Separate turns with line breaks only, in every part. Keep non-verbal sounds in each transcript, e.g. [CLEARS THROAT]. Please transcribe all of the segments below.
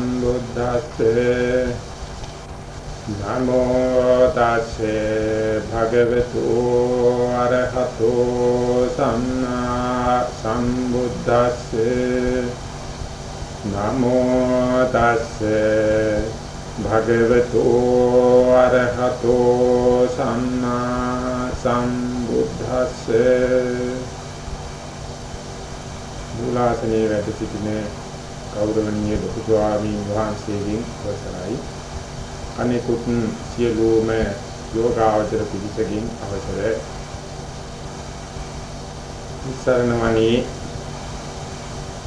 සම්බුද්දස්සේ නමෝ තස්සේ භගවතු අරහතෝ සම්මා සම්බුද්දස්සේ නමෝ තස්සේ භගවතු අරහතෝ සම්මා සම්බුද්දස්සේ මූලාසනයේ වැඩ සිටින ගෞරවනීය ලොකු ස්වාමීන් වහන්සේගෙන් අවසරයි. අනෙකුත් සියලුම යෝගාවචර පිළිසකින් අවසරයි ඉස්සරණවණී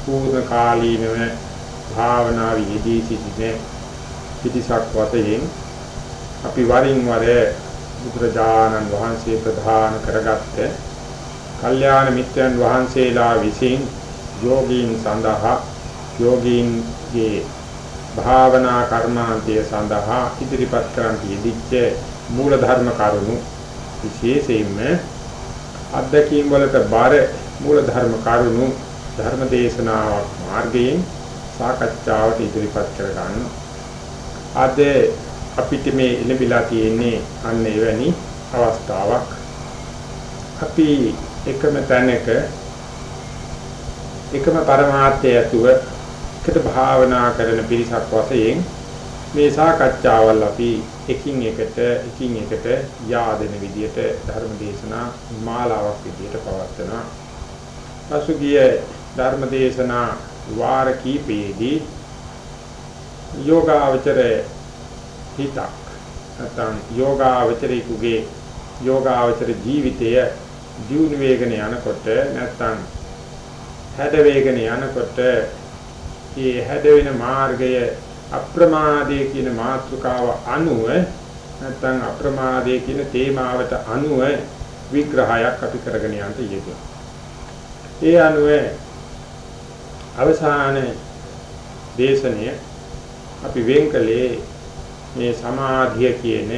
පූර්ණ කාලීනව භාවනාවේ යෙදී සිටින පිටිසක් වතයෙන් අපි වරින් වර බුදුරජාණන් වහන්සේ ප්‍රධාන කරගත්තේ කල්යාණ මිත්‍රයන් වහන්සේලා විසින් යෝගීන් සඳහා යෝගීන්ගේ භාවනා කර්මාන්තය සඳහා ඉදිරිපත් කරන්න යෙදිච්ච මූල ධර්ම කරුණු විශේෂයෙන්ම අධ්‍යක්ීම් වලට බාර මූල ධර්ම කරුණු ධර්ම දේශනාවක් මාර්ගයෙන් සාකච්ඡාවට ඉදිරිපත් කර ගන්න. අද අපිට මේ ඉලබිලා තියෙන්නේ අන්න එවැනි අවස්ථාවක්. අපි එකම තැනක එකම પરමාර්ථය ඇතුව එකට භාවනා කරන පිරිසක් වශයෙන් මේ සාකච්ඡාවල් අපි එකින් එකට එකින් එකට yaadෙන විදියට ධර්ම දේශනා මාලාවක් විදියට පවත්වනවා. පසුගිය ධර්ම දේශනා වාර කීපයේදී යෝගාවචර හිතක් නැත්නම් යෝගාවචරයේ යෝගාවචර ජීවිතය දියුණු වේගන යනකොට නැත්නම් හැඩ වේගන යනකොට මේ හැඩ වෙන මාර්ගය අප්‍රමාදයේ කියන මාතෘකාව අනුව නැත්නම් අප්‍රමාදයේ කියන තේමාවට අනුව විග්‍රහයක් අපි කරගෙන යන්න යෙදුවා. ඒ අනුව අවසාන දේශනය අපි වෙන්කලේ මේ සමාධිය කියන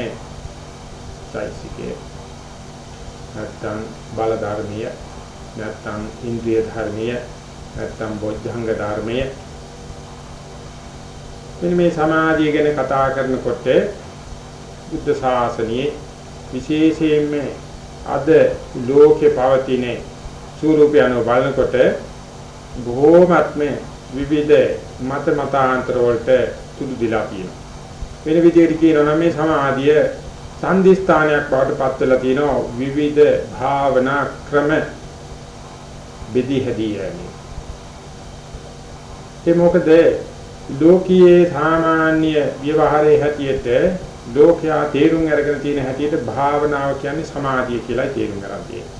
চৈতසිකය නැත්නම් බල ධර්මීය නැත්නම් ඉන්ද්‍රිය ධර්මීය නැත්නම් බොද්ධංග ධර්මීය මෙන්න මේ සමාධිය ගැන කතා කරනකොට බුද්ධ ශාසනයේ විශේෂයෙන්ම අද ලෝකේ පවතින ස්වරූපය අනුව බලනකොට බොහෝමත්ම විවිධ මත මතාන්තර වලට තුඩු දිලා තියෙනවා. වෙන විදිහට කියනවා නම් මේ සමාධිය සංදිස්ථානයක් බවට පත් වෙලා තියෙනවා විවිධ භාවනා ක්‍රම බෙදී හැදී යන්නේ. ඒ මොකද ලෝකීයේ සාමාන්‍ය ව්‍යවහාරයේ හැටියට ලෝකයා තේරුම් අරගෙන තියෙන හැටියට භාවනාව කියන්නේ සමාධිය කියලා තේරුම් ගන්න තියෙනවා.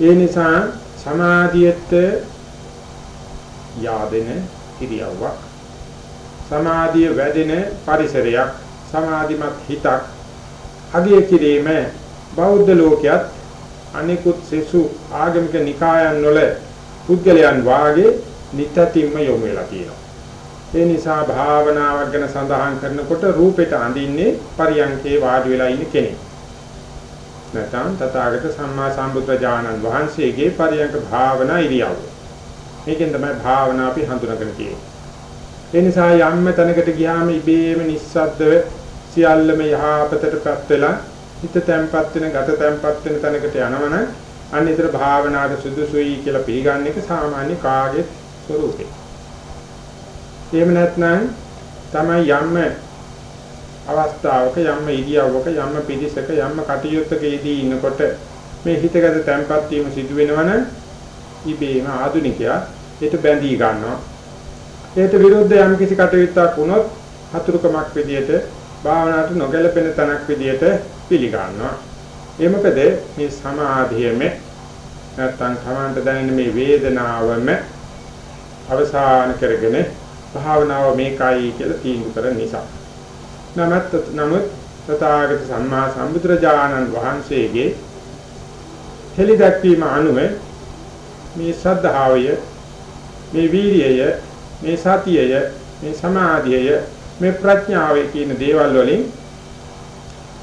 ඒ නිසා සමාධියට yaadෙන ඉරියව්වක් සමාධිය වැඩෙන පරිසරයක් සමාධිමත් හිතක් අගය කිරීම බෞද්ධ ලෝකයක් අනිකුත් සෙසු ආගමික නිකායන් වල පුද්ගලයන් වාගේ නිත්‍යතිම්ම යොමු වෙලා තියෙනවා. ඒ නිසා භාවනාවක් ගැන සඳහන් කරනකොට රූපෙට අඳින්නේ පරියංකේ වාඩි වෙලා ඉන්න කෙනෙක්. නැත්නම් තථාගත සම්මා සම්බුද්ධ වහන්සේගේ පරියංක භාවනා ඉරියව්ව. මේකෙන් තමයි භාවනා අපි හඳුනාගෙන තියෙන්නේ. ඒ නිසා යම්ම තැනකට ගියාම ඉබේම නිස්සද්දව සියල්ලම යහපතටපත් වෙලා හිත තැම්පත් වෙන ගත තැම්පත් වෙන තැනකට යනවනම් අන්න ඒතර භාවනාවට සුදුසුයි කියලා පිළිගන්න එක සාමාන්‍ය කාගේ ස්වરૂපේ. එහෙම නැත්නම් තමයි යම්ම අවස්ථාවක යම්ම ඉරියව්වක යම්ම පිළිසක යම්ම කටයුත්තකදී ඉන්නකොට මේ හිතගත තැම්පත් වීම සිදු වෙනවනම් ඉබේම ආදුනිකයා ඒට බැඳී ගන්නවා. ඒට විරුද්ධ යම් කිසි කටයුත්තක් වුණොත් හතුරුකමක් විදියට භාවනාවට නොගැලපෙන තැනක් විදියට පිළිගන්නවා. ඒ මොකද මේ සමාධියෙම නැත්තම් තමන්ට දැනෙන මේ වේදනාවම අවසාන කරගෙන භාවනාව මේකයි කියලා තීන්දුව කරන නිසා. නමත් නමුත් තථාගත සම්මා සම්බුදුරජාණන් වහන්සේගේ හෙළි දැක්වීම අනුව මේ සද්ධාවය මේ වීරියය මේ සතියය මේ සමාධියය මේ ප්‍රඥාවයි කියන දේවල් වලින්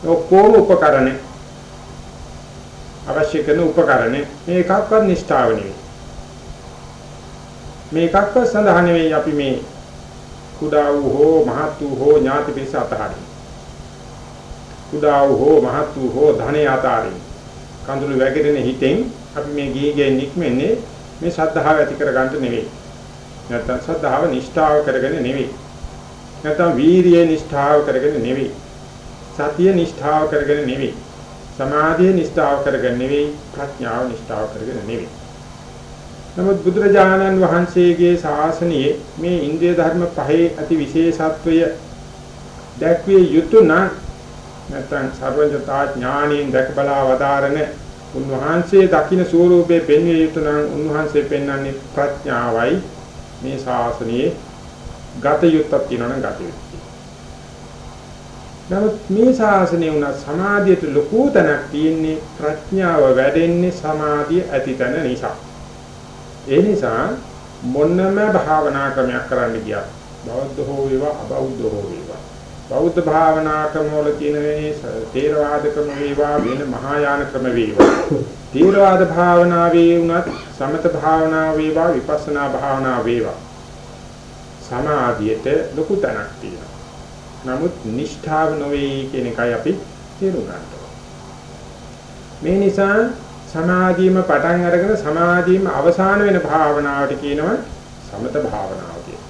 ඔක්කොම උපකරණ අවශ්‍ය කරන උපකරණ මේ එකක්වත් නිෂ්ඨාව නෙවෙයි මේකක්වත් සඳහා නෙවෙයි අපි මේ කුඩා වූ හෝ මහත් වූ හෝ ඥාති පිරිස අතහරින් කුඩා වූ හෝ මහත් වූ හෝ ධනෙ අතහරින් කඳුළු වැగిරෙන හිතෙන් අපි මේ ගීගේ නික්මන්නේ මේ ශ්‍රද්ධාව ඇති කරගන්න නෙවෙයි. නැත්නම් ශ්‍රද්ධාව නිෂ්ඨාව කරගෙන නෙවෙයි. නැත්නම් වීරිය නිෂ්ඨාව කරගෙන නෙවෙයි. සතිය නිෂ්ඨාව කරගෙන නෙවෙයි. සමාධිය නිෂ්ඨාව කරගෙන නෙවෙයි. ප්‍රඥාව නිෂ්ඨාව කරගෙන නෙවෙයි. නමුත් බුදුරජාණන් වහන්සේගේ ශාසනයේ මේ ඉන්ද්‍රිය ධර්ම පහේ අති විශේෂත්වය දැක්විය යුතු නම් නැත්නම් සර්වඥතා ඥාණයෙන් දැක බලා වදාරන උන්වහන්සේ දකින්න ස්වરૂපේ පෙන්විය යුතු නම් උන්වහන්සේ පෙන්වන්නේ ප්‍රඥාවයි මේ ශාසනයේ ගත යුත්තක් තියෙනවා නම් ගත යුතුයි. නමුත් මේ ශාසනය උනා සමාධියට ලොකු තැනක් තියෙන්නේ ප්‍රඥාව වැඩෙන්නේ සමාධිය ඇතිතන නිසා. ඒ නිසා මොනම භාවනා ක්‍රමයක් කරන්න ගියත් බෞද්ධ හෝ වේවා අබෞද්ධ හෝ වේවා. බෞද්ධ භාවනා ක්‍රම වල තියෙන මේ තේරවාද ක්‍රම වේවා වෙන මහායාන ක්‍රම වේවා. තේරවාද භාවනාවේ උනත් සමත භාවනා වේවා විපස්සනා භාවනා වේවා. සමාධියට ලොකු තැනක් තියෙනවා. නමුත් නිෂ්ඨාව නොවේ කියන එකයි අපි තේරුම් ගන්න මේ නිසා සමාධියම පටන් අරගෙන සමාධියම අවසාන වෙන භාවනාවට කියනවා සමත භාවනාව කියලා.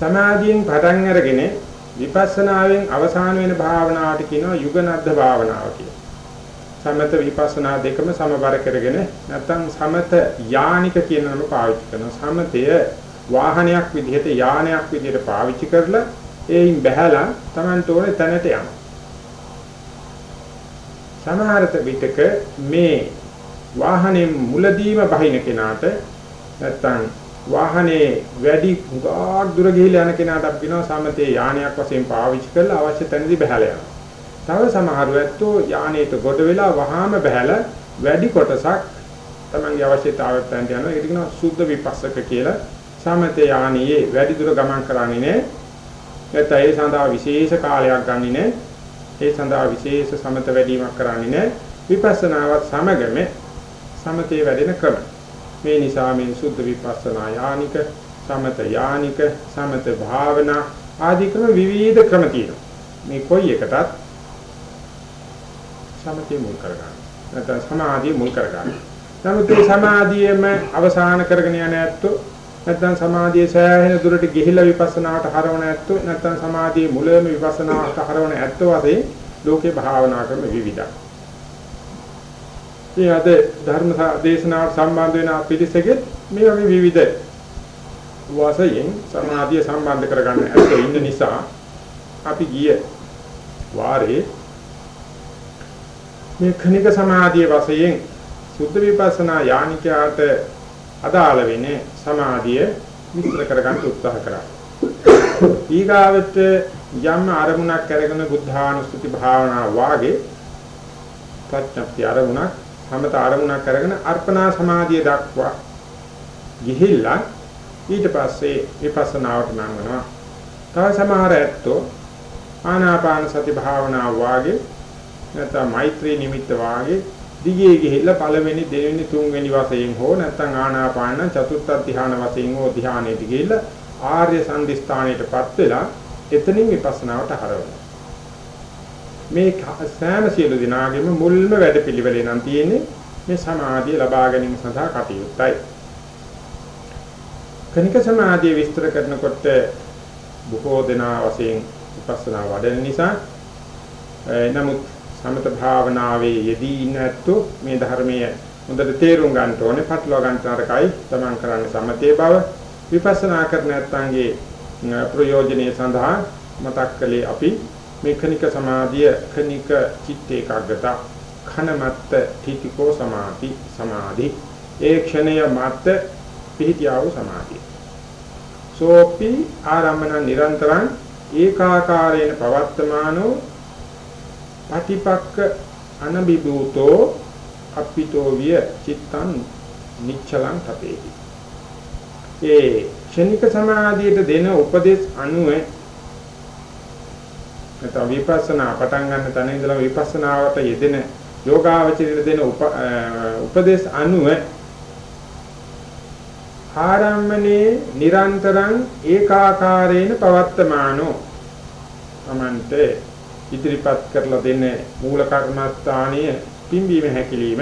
සමාධියෙන් පටන් අරගෙන විපස්සනාවෙන් අවසාන වෙන භාවනාවට කියනවා යුගනද්ද භාවනාව කියලා. සමත විපස්සනා දෙකම සමබර කරගෙන නැත්නම් සමත යානික කියන නම පාවිච්චි කරනවා. සමතය වාහනයක් විදිහට යානයක් විදිහට පාවිච්චි කරලා ඒයින් බහැලා Tamanට ඕනේ තැනට යනවා. සමහරත විටක මේ වාහනේ මුලදීම බහින කෙනාට නැත්තම් වාහනේ වැඩි ගාක් දුර ගිහිල්ලා යන කෙනාට අපි කියනවා සමතේ යානයක් වශයෙන් පාවිච්චි කරලා අවශ්‍ය තැනදී බහැලා යනවා. තව සමහර වෙත්තෝ යානේට ගොඩ වෙලා වහාම බහැලා වැඩි කොටසක් තමන්ගේ අවශ්‍යතාවයට තැන්ට යනවා. ඒකට කියනවා සුද්ධ විපස්සක කියලා. සමතේ යානියේ වැඩි දුර ගමන් කරන්නේ නැහැ. නැත්නම් ඒ සඳහා විශේෂ කාලයක් ගන්නේ නැහැ. ඒ සඳහා විශේෂ සමත වැඩිවීමක් කරන්නේ නැහැ. විපස්සනාවත් සමගම සමතේ වැඩෙන ක්‍රම. මේ නිසා මේ සුද්ධ විපස්සනා යානික, සමත යානික, සමත භාවනා ආදී ක්‍රම විවිධ ක්‍රම තියෙනවා. මේ කොයි එකටත් සමතේ මුල් කරගන්න. නැත්නම් සමාධිය මුල් කරගන්න. නමුත් මේ සමාධියම අවසාන කරගෙන යන ඇත්තෝ නැත්නම් සමාධිය සෑහෙන දුරට ගිහිලා විපස්සනාවට හරවන ඇත්තෝ නැත්නම් සමාධියේ මුලම විපස්සනාවට හරවන ඇත්තෝ වශයෙන් ලෝකේ භාවනා ක්‍රම විවිධයි. මේ අද ධර්ම දේශනාවට සම්බන්ධ වෙන පිළිසෙකෙත් මේ වගේ විවිධ වාසයෙන් සමාධිය සම්බන්ධ කරගන්න ඇත්තෝ ඉන්න නිසා අපි ගිය වාරේ මේ khනික සමාධිය වශයෙන් සුද්ධ විපස්සනා යානිකයාට අදාළ වෙන්නේ සමාධිය විස්තර කරගන්න උත්සාහ කරා. ඊගාවට යම් අරමුණක් අරගෙන බුද්ධානුස්සති භාවනා වාගේ ප්‍රඥප්ති අරමුණක් සමත අරමුණක් අරගෙන අර්පණා සමාධිය දක්වා ගිහිල්ලා ඊට පස්සේ විපස්සනාවට නංවනවා. තව සමහර ඇත්තෝ ආනාපාන සති භාවනා වාගේ නැත්නම් මෛත්‍රී නිමිත්ත වාගේ දිගේ ගිහිල්ලා පළවෙනි දෙවෙනි තුන්වෙනි වශයෙන් හෝ නැත්නම් ආනාපාන චතුර්ථ ධ්‍යාන වශයෙන් හෝ ධ්‍යානෙට ගිහිල්ලා ආර්ය සම්දිස්ථානයටපත් වෙලා එතනින් විපස්සනාවට හරවනවා. මේ සෑම සියලු දිනාගෙම මුල්ම වැඩපිළිවෙලේ නම් තියෙන්නේ මේ සමාධිය ලබා ගැනීම සඳහා කටයුත්තයි. කනික සමාධිය විස්තර කරනකොට බොහෝ දෙනා වශයෙන් විපස්සනා වඩන නිසා නමුත් සමත භාවනාවේ යෙදී ඉන්න ඇත්තෝ මේ ධර්මයේ හොඳට තේරුම් ගන්න ඕනේ පටලවා ගන්න තරකයි තමන් කරන්නේ සමතේ බව විපස්සනා කරන ඇත්තන්ගේ ප්‍රයෝජනීය සඳහා මතක් කළේ අපි මේ කනික සමාධිය කනික චිත්ත ඒකාග්‍රත khනමත්ත තීතිකෝ සමාධි සමාධි. ඒ ක්ෂණය මත පිහිටියා වූ සමාධිය. සෝපි ආරම්මන නිරන්තරං ඒකාකාරයෙන් පවත්තමානෝ පටිපක්ක අනබිබූතෝ අප්පිතෝ විය චිත්තං නිච්චලං තපේති. ඒ ක්ෂණික සමාධියට දෙන උපදේශ අනුව නැත්නම් විපස්සනා පටන් ගන්න තැන ඉඳලා විපස්සනාවට යෙදෙන යෝගාවචරයට දෙන උපදේශ අනුව ආරම්මනේ නිරන්තරං ඒකාකාරේන පවත්තමානෝ තමන්ට ඉදිරිපත් කරලා දෙන මූල කර්මස්ථානීය පිම්බීම හැකිලිම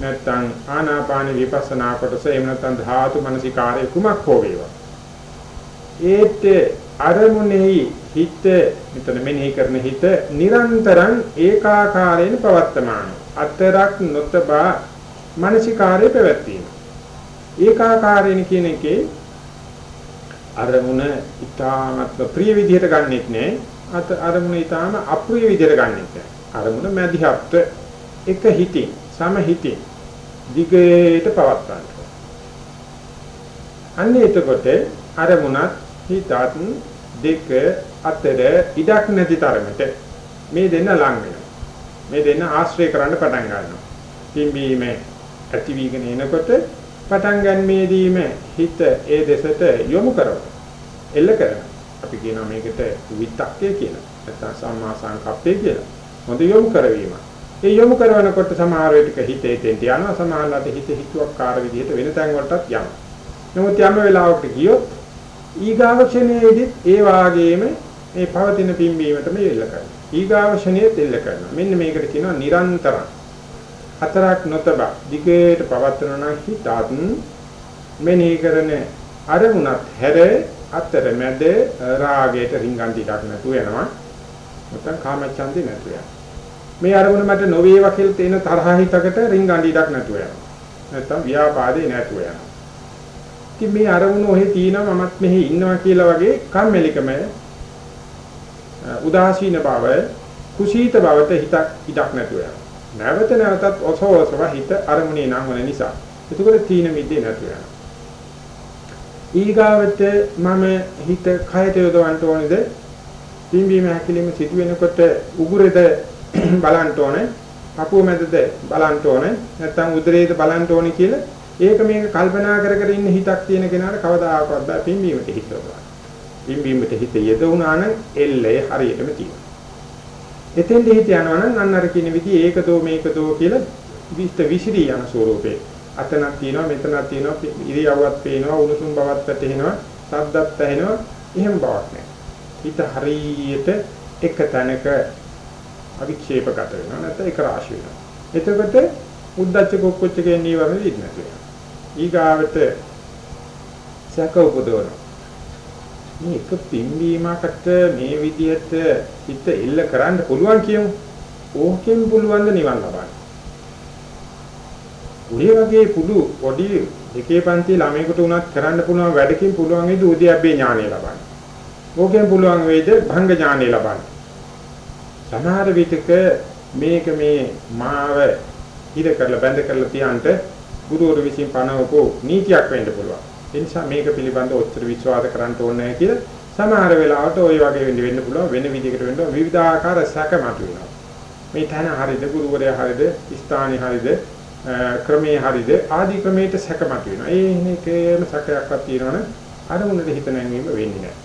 නැත්නම් ආනාපාන විපස්සනා කොටස එහෙම නැත්නම් ධාතු මනසිකාරය කුමක් හෝ වේවා. ඒත් අරමුණෙහි හිත මෙතන මෙනෙහි කරන හිත නිරන්තරං ඒකාකාරයෙන් පවත්තමාන. අතරක් නොතබා මනසිකාරය පැවැත්වීම. ඒකාකාරයෙන් කියන එකේ අරමුණ ඊටාත්ම ප්‍රිය විදිහට ගන්නෙත් නෑ. අත අරමුණ ඊටාම අප්‍රිය විදිහට ගන්නෙත් නෑ අරමුණ මැදිහත් එක හිතින් සම හිතින් දිගට පවත්වන්න අන්න එතකොට අරමුණත් හිතත් දෙක අතර ඉඩක් නැති තරමට මේ දෙන්න ලං වෙනවා. මේ දෙන්න ආශ්‍රය කරන්න පටන් ගන්නවා. පිම්බීම ඇති වීගෙන එනකොට පටන් ගන්මේදීම හිත ඒ දෙසට යොමු කරනවා. එල්ල කරනවා. අපි කියනවා මේකට විතක්කය කියලා. නැත්නම් සම්මා සංකප්පය කියලා. හොඳ යොමු කරවීම. ඒ යොමු කරනකොට සමහර විටක හිතේ තෙන්ට යනවා සමහරවිට හිත හිතුවක්කාර විදිහට වෙන තැන් වලටත් යනවා. නමුත් යම් වෙලාවකට ගියොත් ඊගාවචනයේදීත් ඒ වාගේම මේ පවතින පිම්බීමටම එල්ල කරනවා. ඊගාවචනයේත් එල්ල කරනවා. මෙන්න මේකට කියනවා නිරන්තර. හතරක් නොතබ දිගට පවත්වන නම් හිතත් මෙනෙහි කරන අරමුණත් හැර අතරමැද රාගයට රිංගන් ටිකක් නැතුව යනවා. නැත්නම් කාමච්ඡන්දේ නැතුව යනවා. මේ අරමුණ මට නොවේවා කියලා තේන තරහ හිතකට රිංගන් ටිකක් නැතුව යනවා. නැත්නම් ව්‍යාපාදේ නැතුව යනවා. ඉතින් මේ අරමුණ ඔහෙ තියෙනවා මමත් මෙහි ඉන්නවා කියලා වගේ කම්මැලිකම උදාසීන බව කුසීත බවට හිතක් ඉඩක් නැතුව යනවා. නැවත නැවතත් ඔසවසව හිත අරමුණේ නම් වන නිසා. එතකොට තීන මිද්දේ නැතුව යනවා. ඊගාවට මම හිත කයට යොදවන්න ඕනේද? පිම්බීම හැකිලිම සිදු වෙනකොට උගුරේද [CLEARS THROAT] බලන්න ඕනේ? පපුව මැදද බලන්න ඕනේ? නැත්නම් උදරයේද බලන්න ඕනේ කියලා ඒක මේක කල්පනා කර කර ඉන්න හිතක් තියෙන කෙනාට කවදාකවත් බෑ පිම්බීමට හිත යොදවන්න. පිම්බීමට හිත යෙදුණා නම් එල්ලේ හරියටම තියෙනවා. එතෙන්ද හිත යනවා නම් අන්න අර කියන විදිහ ඒක දෝ මේක දෝ කියලා විස්ත විසිරී යන ස්වරූපේ. අතනක් තියෙනවා මෙතනක් තියෙනවා ඉරියව්වක් පේනවා උණුසුම් බවක් වැටෙනවා සද්දත් ඇහෙනවා එහෙම බවක් නැහැ. හිත හරියට එක තැනක අවික්ෂේපගත වෙනවා නැත්නම් ඒක රාශි වෙනවා. එතකොට උද්දච්ච කුක්කුච්ච කියන නීවරණ විදිහට වෙනවා. ඊගාවට සැක උපදවන මේ එක පිම්බීමකට මේ විදිහට හිත එල්ල කරන්න පුළුවන් කියමු. ඕකෙන් පුළුවන් ද නිවන් ලබන්න. ඔය වගේ පුදු පොඩි එකේ පන්ති ළමයෙකුට උනත් කරන්න පුළුවන් වැඩකින් පුළුවන් වේද උද්‍යප්පේ ඥානය ලබන්න. ඕකෙන් පුළුවන් වේද භංග ඥානය ලබන්න. සමහර විටක මේක මේ මාව හිර කරලා බැඳ කරලා තියන්ට ගුරුවරු විසින් පනවපු නීතියක් වෙන්න පුළුවන්. ඒ නිසා මේක පිළිබඳව ඔච්චර විශ්වාස කරන්න ඕනේ නැහැ කියලා සමහර වෙලාවට ওই වගේ වෙන්න වෙන්න පුළුවන් වෙන විදිහකට වෙන්න විවිධාකාර සැක මතුවෙනවා. මේ තන හරියද ගුරුවරයා හරියද ස්ථානේ හරියද ක්‍රමයේ හරියද ආදී ක්‍රමයට සැක මතුවෙනවා. ඒ ඉන්නේකේම සැකයක්වත් තියෙනවනේ අර මුණට හිත නැංවීම වෙන්නේ නැහැ.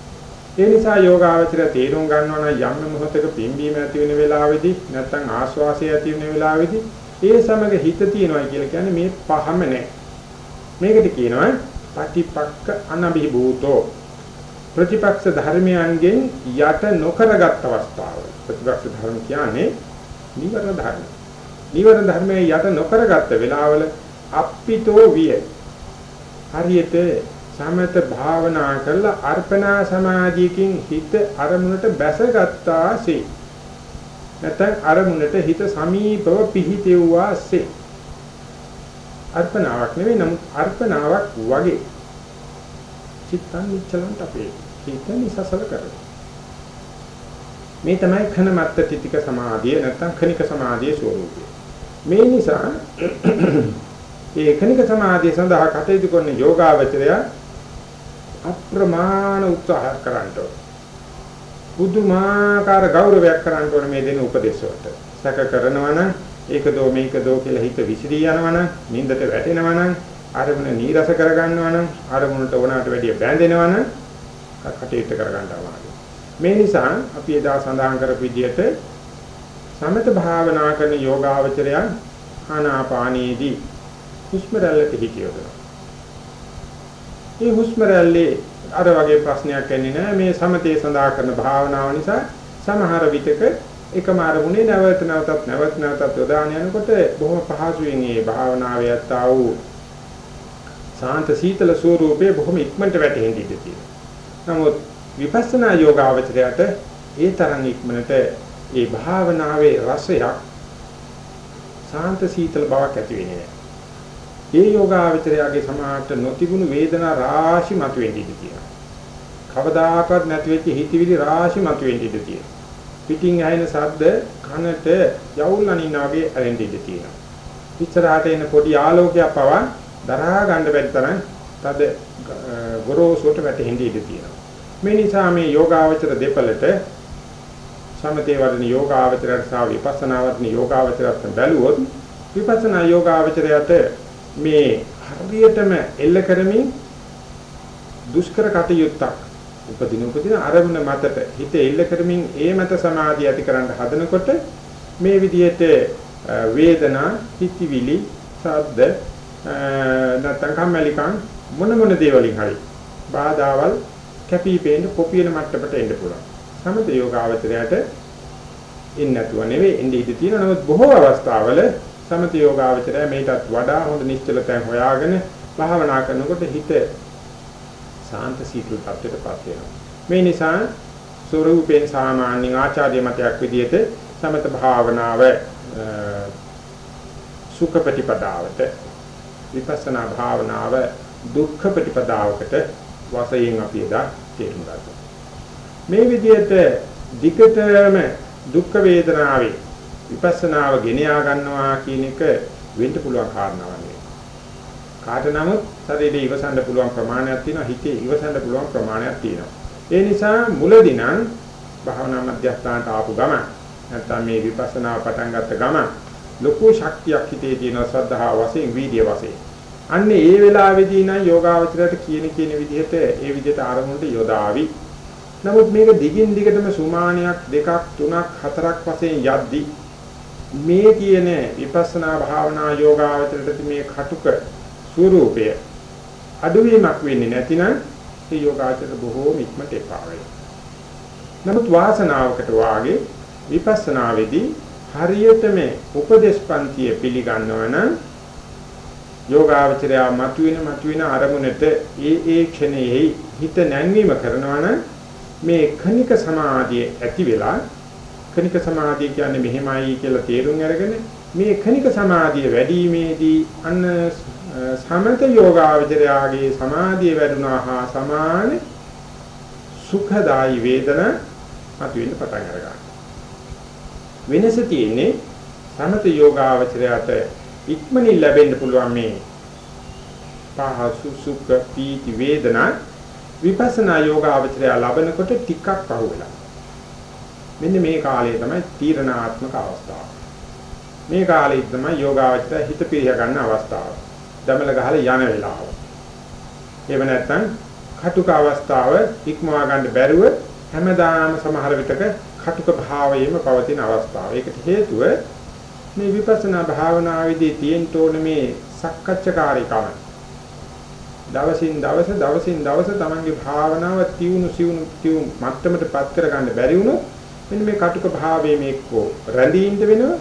ඒ නිසා යෝගාවචර තේරුම් ගන්නවා නම් යම් මොහොතක පිම්බීම ඇති වෙන වෙලාවේදී නැත්නම් ආස්වාසය ඇති වෙන වෙලාවේදී ඒ සමග හිත තියනවා කියලා කියන්නේ මේ පහම නැහැ. මේකට කියනවා පටිපක්ක අනබිභූතෝ ප්‍රතිපක්ෂ ධර්මයන්ගෙන් යට නොකරගත් අවස්ථාව. ප්‍රතිපක්ෂ ධර්ම කියන්නේ නිවර්ණ ධර්ම. නිවර්ණ ධර්මයේ යට නොකරගත් වෙලාවල අප්පිතෝ විය. හරියට සමත භාවනා කරලා අර්පණා සමාධියකින් හිත අරමුණට බැසගත්තාසේ. නැත්නම් අරමුණට හිත සමීපව පිහිටෙව්වාසේ. අර්පණාවක් නෙවෙයි නමුත් අර්පණාවක් වගේ. චිත්තං නිච්චලන්ට අපේ හිත නිසසල කරනවා මේ තමයි khනමත්ත තිතික සමාධිය නැත්නම් khනික සමාධියේ ස්වરૂපය මේ නිසා ඒ khනික සමාධිය සඳහා කටයුතු කරන යෝගාවචරය අප්‍රමාණ උත්සාහ කරන්න බුදුමාකාර ගෞරවයක් කරන්න ඕනේ මේ දෙන උපදේශ වලට. සැක කරනවා නම් ඒක දෝ මේක දෝ කියලා හිත විසිරී යනවා නම් නින්දට වැටෙනවා නම් අරමුණ නීරස කරගන්නවා නම් අරමුණට ඕනකට වැඩිය බැඳෙනවා නම් කටයුතු කරගන්න අවශ්‍යයි. මේ නිසා අපි එදා සඳහන් කරපු විදිහට සමත භාවනා කරන යෝගාවචරයන් ආනාපානීයදී හුස්ම රැල්ලට හිතියොදනවා. මේ හුස්ම රැල්ලේ අර වගේ ප්‍රශ්නයක් එන්නේ නැහැ මේ සමතේ සඳහා කරන භාවනාව නිසා සමහර විටක එකම අරමුණේ නැවත නැවතත් නැවත නැවතත් යොදාන යනකොට බොහොම පහසුවෙන් මේ භාවනාවේ යත්තා වූ සාන්ත සීතල ස්වરૂපේ බොහොම ඉක්මනට වැටෙන්න ඉඩ තියෙනවා. නමුත් විපස්සනා යෝගාවචරයට ඒ තරම් ඉක්මනට මේ භාවනාවේ රසයක් සාන්ත සීතල බවක් ඇති වෙන්නේ නැහැ. ඒ යෝගාවචරයාගේ සමාහට නොතිබුණු වේදනා රාශි මතුවෙන්න ඉඩ තියෙනවා. කවදාකවත් නැති වෙච්ච හිතවිලි රාශි මතුවෙන්න ඉඩ තියෙනවා. පිටින් ඇහෙන ශබ්ද කනට යවුල් අනින්න වගේ ඇරෙන්න ඉඩ තියෙනවා. ඉස්සරහට එන පොඩි ආලෝකයක් පවා දරා ගන්න බැරි තරම් තද ගොරෝසුට වැටෙන්න ඉඩ තියෙනවා. මේ නිසා මේ යෝගාවචර දෙපළට සමතේ වඩන යෝගාවචරයට සහ විපස්සනා වඩන යෝගාවචරයට බැලුවොත් විපස්සනා යෝගාවචරයට මේ හරියටම එල්ල කරමින් දුෂ්කර කටයුත්තක් උපදින උපදින අරමුණ මතට හිත එල්ල කරමින් ඒ මත සමාධිය ඇති කරන්න හදනකොට මේ විදිහට වේදනා හිතවිලි ශබ්ද නැත්නම් කම්මැලිකම් මොන මොන දේවලින් හරි බාධාවල් කැපිපේන්න කොපියන මට්ටමට එන්න පුළුවන්. සමත යෝගාවචරයට එන්නේ නැතුව නෙවෙයි එන්නේ ඉඳී තියෙන නමුත් බොහෝ අවස්ථාවල සමත යෝගාවචරය මේකටත් වඩා හොඳ නිශ්චල තැන් හොයාගෙන භාවනා කරනකොට හිත සාන්ත සීතල තත්ත්වයටපත් වෙනවා. මේ නිසා ස්වරූපයෙන් සාමාන්‍ය ආචාර්ය මතයක් විදිහට සමත භාවනාව සුඛ ප්‍රතිපදාවට විපස්සනා භාවනාව දුක්ඛ ප්‍රතිපදාවකට වශයෙන් අපි එදා තේරුම් ගන්නවා. මේ විදිහට ධිකතම දුක් වේදනාවේ විපස්සනාව ගෙන යා ගන්නවා කියන එක වෙන්න පුළුවන් කාරණාවක් නෙවෙයි. කාට නමුත් ශරීරයේ ඉවසන්න පුළුවන් ප්‍රමාණයක් තියෙනවා හිතේ ඉවසන්න පුළුවන් ප්‍රමාණයක් තියෙනවා. ඒ නිසා මුලදී නම් භාවනා මධ්‍යස්ථානට ආපු ගම නැත්නම් මේ විපස්සනා පටන් ගත්ත ගම ලොකු ශක්තියක් හිතේ තියෙන ශ්‍රද්ධාව වශයෙන් වීර්ය වශයෙන්. අන්න ඒ වෙලාවේදී නම් යෝගාවචරයට කියන කියන විදිහට ඒ විදිහට ආරමුණට යොදාවි. නමුත් මේක දිගින් දිගටම සුමානියක් දෙකක් තුනක් හතරක් වශයෙන් යද්දී මේ කියන විපස්සනා භාවනා යෝගාවචරයට මේ කටුක ස්වરૂපය අඩුවීමක් වෙන්නේ නැතිනම් ඒ යෝගාචර බොහෝ ඉක්මනට එපා නමුත් වාසනාවකට වාගේ විපස්සනාවේදී හරියටම උපදේශ පන්තිය පිළිගන්නව නම් යෝගාචරය මතුවෙන මතුවෙන අරමුණට ඒ ඒ ක්ෂණයේ හිත නැන්වීම කරනවා නම් මේ කනික සමාධිය ඇති වෙලා කනික සමාධිය කියන්නේ මෙහෙමයි කියලා තේරුම් අරගෙන මේ කනික සමාධිය වැඩිීමේදී අන්න සමත යෝගාවචරයාගේ සමාධිය වැඩුණා හා සමාන සුඛදායි වේදන මතුවෙන්න පටන් අරගන්නවා. වෙනස තියෙන්නේ සමත යෝගාවචරයට ඉක්මනින් ලැබෙන්න පුළුවන් මේ පහසු සුඛ පීති වේදනා විපස්සනා යෝගාවචරය ලබනකොට ටිකක් පහුවෙලා. මෙන්න මේ කාලය තමයි තීරණාත්මක අවස්ථාව. මේ කාලේ තමයි යෝගාවචරය හිත පිරිය ගන්න අවස්ථාව. දමල ගහලා යන වෙලාව. එහෙම නැත්නම් කටුක අවස්ථාව ඉක්මවා ගන්න බැරුව හැමදාම සමහර විටක කටුක භාවයෙම පවතින අවස්ථාව. ඒකට හේතුව මේ විපස්සනා භාවනාවේදී තියෙන්න ඕන මේ සක්කච්ඡාකාරීකම. දවසින් දවස දවසින් දවස තමන්ගේ භාවනාව තියුණු සිවුණු තියුණු මට්ටමටපත් කරගන්න බැරි වුණොත් මෙන්න මේ කටුක භාවයේ මේකෝ රැඳී ඉන්න වෙනවා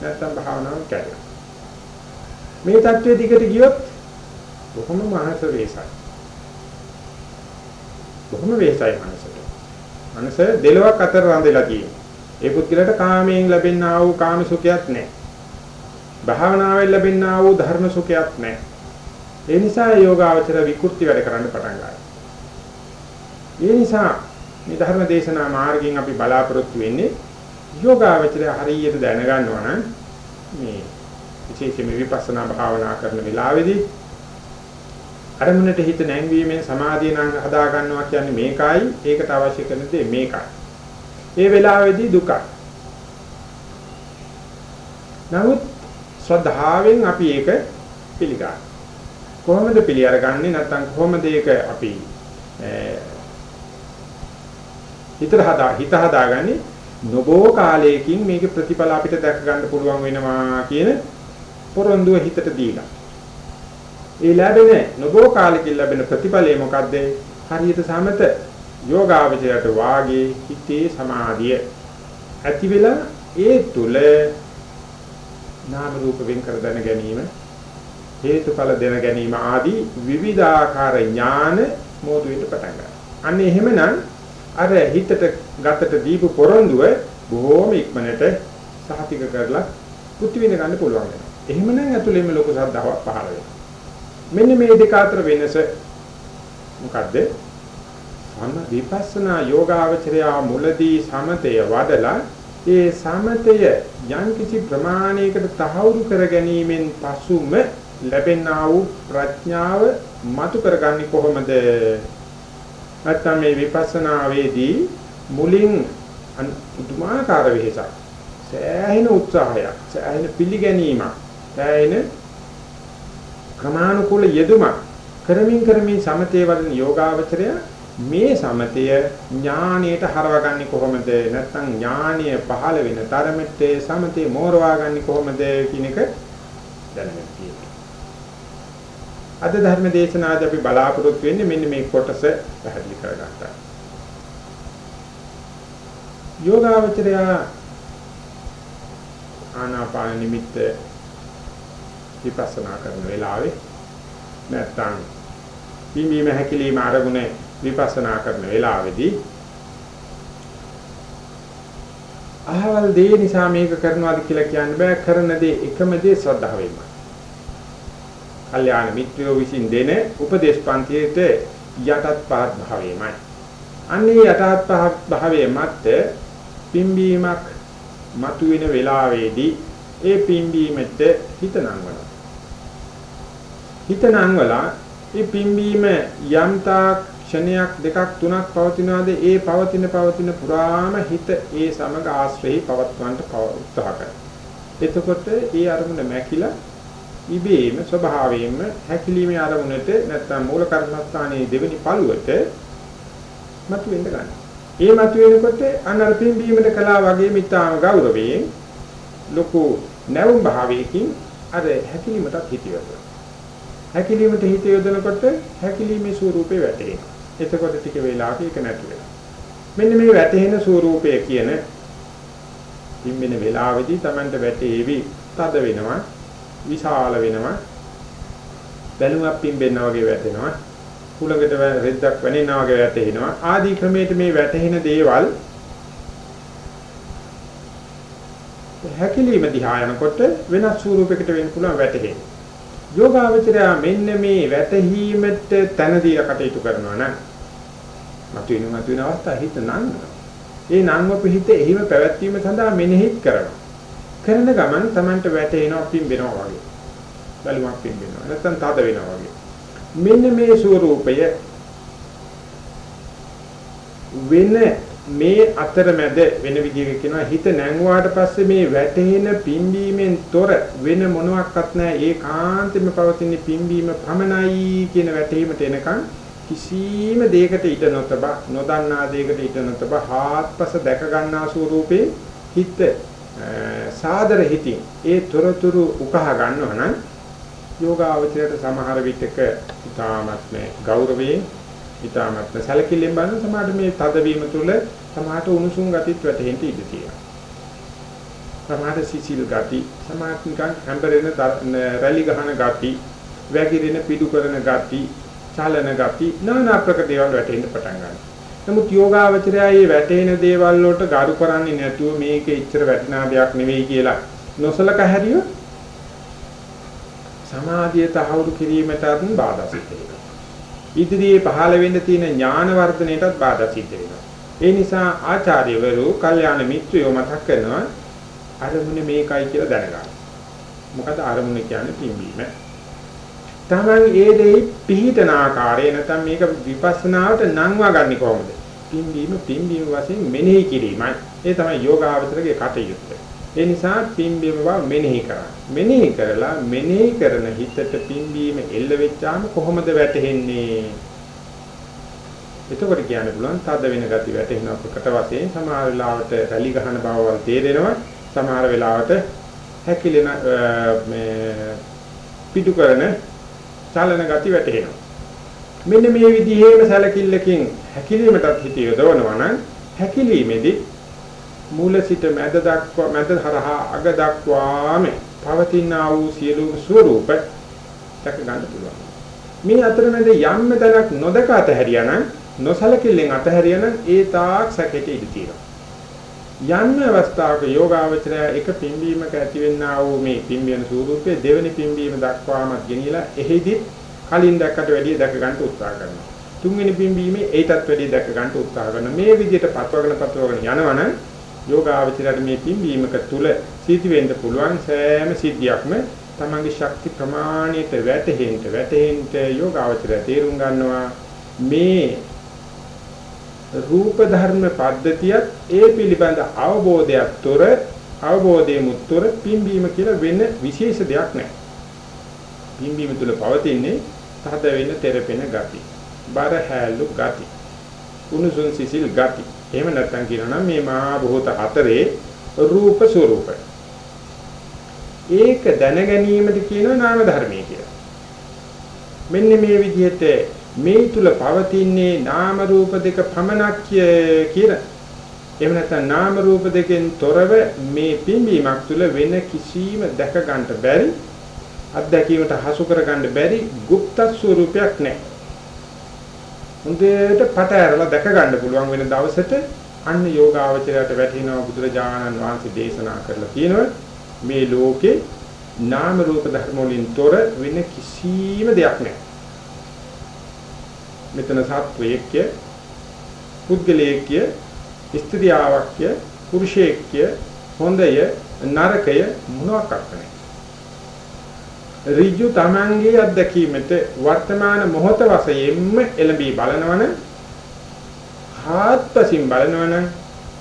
නැත්නම් භාවනාව කැඩෙනවා. මේ தත්ත්වයේ දිගට ගියොත් බොහොම මනස වේසයි. බොහොම වේසයි මනසට. මනස දෙලොවක් අතර රැඳෙලා තියෙනවා. ඒ පුද්ගලට කාමයෙන් ලැබෙනා වූ කාම සුඛයක් නැහැ. භාවනාවෙන් ලැබෙනා වූ ධර්ම සුඛයක් නැහැ. ඒ නිසා යෝගාවචර විකෘති වැඩ කරන්න පටන් ගන්නවා. ඒ නිසා මේ ධර්ම දේශනා මාර්ගයෙන් අපි බලාපොරොත්තු වෙන්නේ යෝගාවචරය හරියට දැනගන්නවා නම් මේ විශේෂයෙන්ම විපස්සනා භාවනා කරන වෙලාවේදී අරමුණට හිත නැංවීමෙන් සමාධිය නම් හදා ගන්නවා කියන්නේ මේකයි ඒකට අවශ්‍ය කරන දේ මේකයි. ඒ වෙලාවේදී දුකයි. නමුත් ශ්‍රද්ධාවෙන් අපි ඒක පිළිගන්නවා. කොහොමද පිළි අරගන්නේ නැත්නම් කොහොමද ඒක අපි හිතට හදා හිත හදාගන්නේ නොබෝ කාලයකින් මේකේ ප්‍රතිඵල අපිට දැක ගන්න පුළුවන් වෙනවා කියන පොරොන්දුව හිතට දීලා. ඒ ලැබෙන නොබෝ කාලෙකින් ලැබෙන ප්‍රතිඵලය මොකද්ද? හරියට සමත යෝගාවචරයට වාගේ හිතේ සමාධිය ඇති වෙලා ඒ තුල නාම රූප වෙන් කර දැන ගැනීම හේතුඵල දැන ගැනීම ආදී විවිධාකාර ඥාන මොදු වෙන්න පටන් ගන්නවා. අන්න එහෙමනම් අර හිතට ගතට දීපු පොරොන්දුව බොහෝම ඉක්මනට සහතික කරලා පුතු විඳ ගන්න පුළුවන් වෙනවා. එහෙමනම් ඇතුළෙම ලොකු සද්ධාාවක් පහළ වෙනවා. මෙන්න මේ දෙක අතර වෙනස මොකද්ද? සම විපස්සනා යෝගාවචරයා මුලදී සමතය වඩලා ඒ සමතය යම්කිසි ප්‍රමාණයකට තහවුරු කර ගැනීමෙන් පසුම ලැබෙනා වූ ප්‍රඥාව මතු කරගන්නේ කොහොමද? නැත්නම් මේ විපස්සනාවේදී මුලින් උතුමාකාර වෙහසක් සෑහෙන උත්සාහයක් සෑහෙන පිළිගැනීමක් සෑහෙන ක්‍රමානුකූල යෙදුමක් කරමින් කරමින් සමතේ වඩන යෝගාවචරය මේ සමතය ඥාණයට හරවගන්නේ කොහොමද නැත්නම් ඥාණය පහළ වෙන තරමට සමතේ මෝරවාගන්නේ කොහොමද කියන එක දැනගන්න තියෙනවා. අද ධර්ම දේශනාදී අපි බලාපොරොත්තු වෙන්නේ මෙන්න මේ කොටස පැහැදිලි කරගන්නවා. යෝගාවචරය ආනාපාන නිමිත්ත විපස්සනා කරන වෙලාවේ නැත්නම් පිම්බීම හැකිලිම අරමුණ විපස්සනා කරන වෙලාවේදී අහවල් දේ නිසා මේක කරනවාද කියලා කියන්න බෑ කරන දේ එකම දේ ශ්‍රද්ධාවෙන්මයි. කල්යාණ මිත්‍රයෝ විසින් දෙන උපදේශ පන්තියේ යටත් පහත් භාවයමයි. අන්නේ යටත් පහත් භාවයේ මත පිම්බීමක් මතුවෙන වෙලාවේදී ඒ පිම්බීමෙත් හිත නංවනවා. හිත නංවලා ඒ පිම්බීම යම්තා ක්ෂණයක් දෙකක් තුනක් පවතිනවාද ඒ පවතින පවතින පුරාම හිත ඒ සමග ආශ්‍රේ පවත්වන්නට උත්සාහ කරනවා. එතකොට ඒ අරමුණ මැකිලා ඉබේම ස්වභාවයෙන්ම හැකිලීමේ අරමුණට නැත්නම් මූල කර්මස්ථානයේ දෙවෙනි පළුවට මතුවෙන්න ගන්නවා. ඒ මතුවෙනකොට අනර පිම්බීමට කලා වගේ මිතාම ගෞරවයෙන් ලොකු නැවුම් භාවයකින් අර හැකිලීමටත් හිතියවනවා. හැකිලීමට හිත යොදනකොට හැකිලීමේ ස්වરૂපේ වැටෙනවා. එතකොට ටික වෙලාවක ඒක නැති වෙනවා. මෙන්න මේ වැටෙන ස්වરૂපය කියන පිම්බෙන වෙලාවේදී Tamanට වැටේවි තද වෙනවා, විශාල වෙනවා. බැලුමක් පිම්බෙනවා වගේ වැටෙනවා. කුලඟට රෙද්දක් වැනෙනවා වගේ වැටෙනවා. ආදී ක්‍රමයට මේ වැටෙන දේවල් හැකිලිම දිහා යනකොට වෙනස් ස්වරූපයකට වෙන්න පුළුවන් වැටෙන්නේ. යෝගාවචරය මෙන්න මේ වැටහීමට තන දීලා කටයුතු කරනවා නම් මතුවෙන මතුවෙන අවස්ථා හිත නංගනවා. ඒ නංගව පිහිට එහිම පැවැත්වීම සඳහා මෙනෙහිත් කරනවා. කරන ගමන් Tamanට වැටෙනවා පිම්බෙනවා වගේ. බලුමක් පිම්බෙනවා. නැත්නම් තද වෙනවා වගේ. මෙන්න මේ ස්වરૂපය වෙන මේ අතරමැද වෙන විදිහක කියනවා හිත නැංගුවාට පස්සේ මේ වැටෙන පිම්බීමෙන් තොර වෙන මොනවත් නැහැ ඒකාන්තෙම පවතින පිම්බීම පමණයි කියන වැටීමට එනකන් කිසිම දෙයකට ඊට නොතබ නොදන්නා දෙයකට ඊට නොතබ හාත්පස දැක ගන්නා ස්වරූපේ හිත සාදර හිතින් ඒ තොරතුරු උකහා ගන්නවා නම් යෝගාවචරයට සමහර විටක ඊ타මත්ම ගෞරවයේ ඊ타මත්ම සැලකිලිම් බලන සමාඩ මේ තදවීම තුළ සමාහට උණුසුම් ගතිත් වැටෙන්න ඉඩ තියෙනවා. සමාහට සිසිල් ගති, සමාත්මිකන් හැම්බරෙන රැලි ගහන ගති, වැగిරෙන පිඩු කරන ගති, චලන ගති নানা ප්‍රක දේවල් වැටෙන්න පටන් ගන්නවා. නමුත් යෝගාවචරයයේ වැටෙන දේවල් වලට ගරු කරන්නේ නැතුව මේක ඉච්චර වටිනා දෙයක් නෙවෙයි කියලා නොසලක හැරියොත් සමාධිය තහවුරු කිරීමටත් බාධා සිද්ධ වෙනවා. ඉදිරියේ පහළ වෙන්න තියෙන ඥාන වර්ධනයටත් බාධා සිද්ධ වෙනවා. ඒ නිසා ආචාර්යවරු, කල්යාණ මිත්‍රයෝ මතක් කරනවා අරමුණ මේකයි කියලා දැනගන්න. මොකද අරමුණ කියන්නේ පිම්බීම. තමන් ඒ දෙහි පිහිටන ආකාරය නැත්නම් මේක විපස්සනාවට නංවා ගන්න කොහොමද? පිම්බීම පිම්බීම වශයෙන් මෙනෙහි කිරීමයි. ඒ තමයි යෝගාවචරගේ කටයුත්ත. ඒ නිසා පිම්බීම බව මෙනෙහි කරන්න. මෙනෙහි කරලා මෙනෙහි කරන හිතට පිම්බීම එල්ල වෙච්චාම කොහොමද වැටෙන්නේ? එතකොට කියන්න පුළුවන් තද වෙන ගති වැටෙනවා ප්‍රකට වශයෙන් සමහර වෙලාවට රැලි ගහන බවවල් තේරෙනවා. සමහර වෙලාවට හැකිලෙන මේ පිටු කරන චලන ගති වැටෙනවා. මෙන්න මේ විදිහේම සැලකිල්ලකින් හැකිලීමටත් හිත යොදවනවා නම් හැකිලීමේදී මූල සිට මැද දක්වා මැද හරහා අග දක්වාම පවතින ආ වූ සියලුම ස්වરૂප දැක ගන්න පුළුවන්. මේ අතරමැද යම් තැනක් නොදක අතහැරියානම් නොසලකිල්ලෙන් අතහැරියානම් ඒ තාක් සැකෙට ඉඳී තියෙනවා. යන්න අවස්ථාවක යෝගාවචරය එක පිම්බීමක ඇතිවෙනා වූ මේ පිම්බියන ස්වરૂපයේ දෙවෙනි පිම්බීම දක්වාමත් ගෙනිලා එහෙදි කලින් දැක්කට වැඩිය දැක ගන්න උත්සාහ කරනවා. තුන්වෙනි පිම්බීමේ ඒටත් වැඩිය දැක ගන්න උත්සාහ කරනවා. මේ විදිහට පත්වගෙන පත්වගෙන යනවනම් යෝගාවචරයට මේ පිම්බීමක තුල සීති වෙන්න පුළුවන් සෑම සිද්ධියක්ම තමන්ගේ ශක්ති ප්‍රමාණයට වැටහෙන්න වැටහෙන්න යෝගාවචරය තේරුම් ගන්නවා මේ රූප ධර්ම පද්ධතියත් ඒ පිළිබඳ අවබෝධයක් තොර අවබෝධයෙන් උත්තර පිම්බීම කියලා වෙන විශේෂ දෙයක් නැහැ. පිම්බීම තුල පවතින්නේ තහද වෙන තෙරපෙන ගති. බර හැලු ගති. උණුසුම් සිසිල් ගති. එහෙම නැත්නම් කියනවා නම් මේ මහා භූත හතරේ රූප ස්වરૂපය. ඒක දැන ගැනීමට කියනවා නාම ධර්මයේ කියලා. මෙන්න මේ විදිහට මේ තුල පවතින්නේ නාම රූප දෙක පමණක් කියලා. එහෙම නැත්නම් නාම රූප දෙකෙන් තොරව මේ පිම්බීමක් තුල වෙන කිසිම දැක ගන්න බැරි අත්දැකීමට හසු කර ගන්න බැරි গুপ্ত ස්වරූපයක් නැහැ. හොඳට පට ඇරලා දැක ගන්න පුළුවන් වෙන දවසට අන්න යෝගාවචරයට වැටෙනවා බුදුරජාණන් වහන්සේ දේශනා කරලා තියෙනවා මේ ලෝකේ නාම රූප ධර්ම වලින් තොර වෙන කිසිම දෙයක් නැහැ. මෙතන සත්වයේක්ය පුද්ගලයේක්ය ස්ත්‍රියාවක්ය පුරුෂයෙක්ය හොඳය නරකය මොනවාක් නැහැ. ඍජු තමන්ගේ අත්දැකීමට වර්තමාන මොහොත වශයෙන්ම එළඹී බලනවන හාත්පසින් බලනවන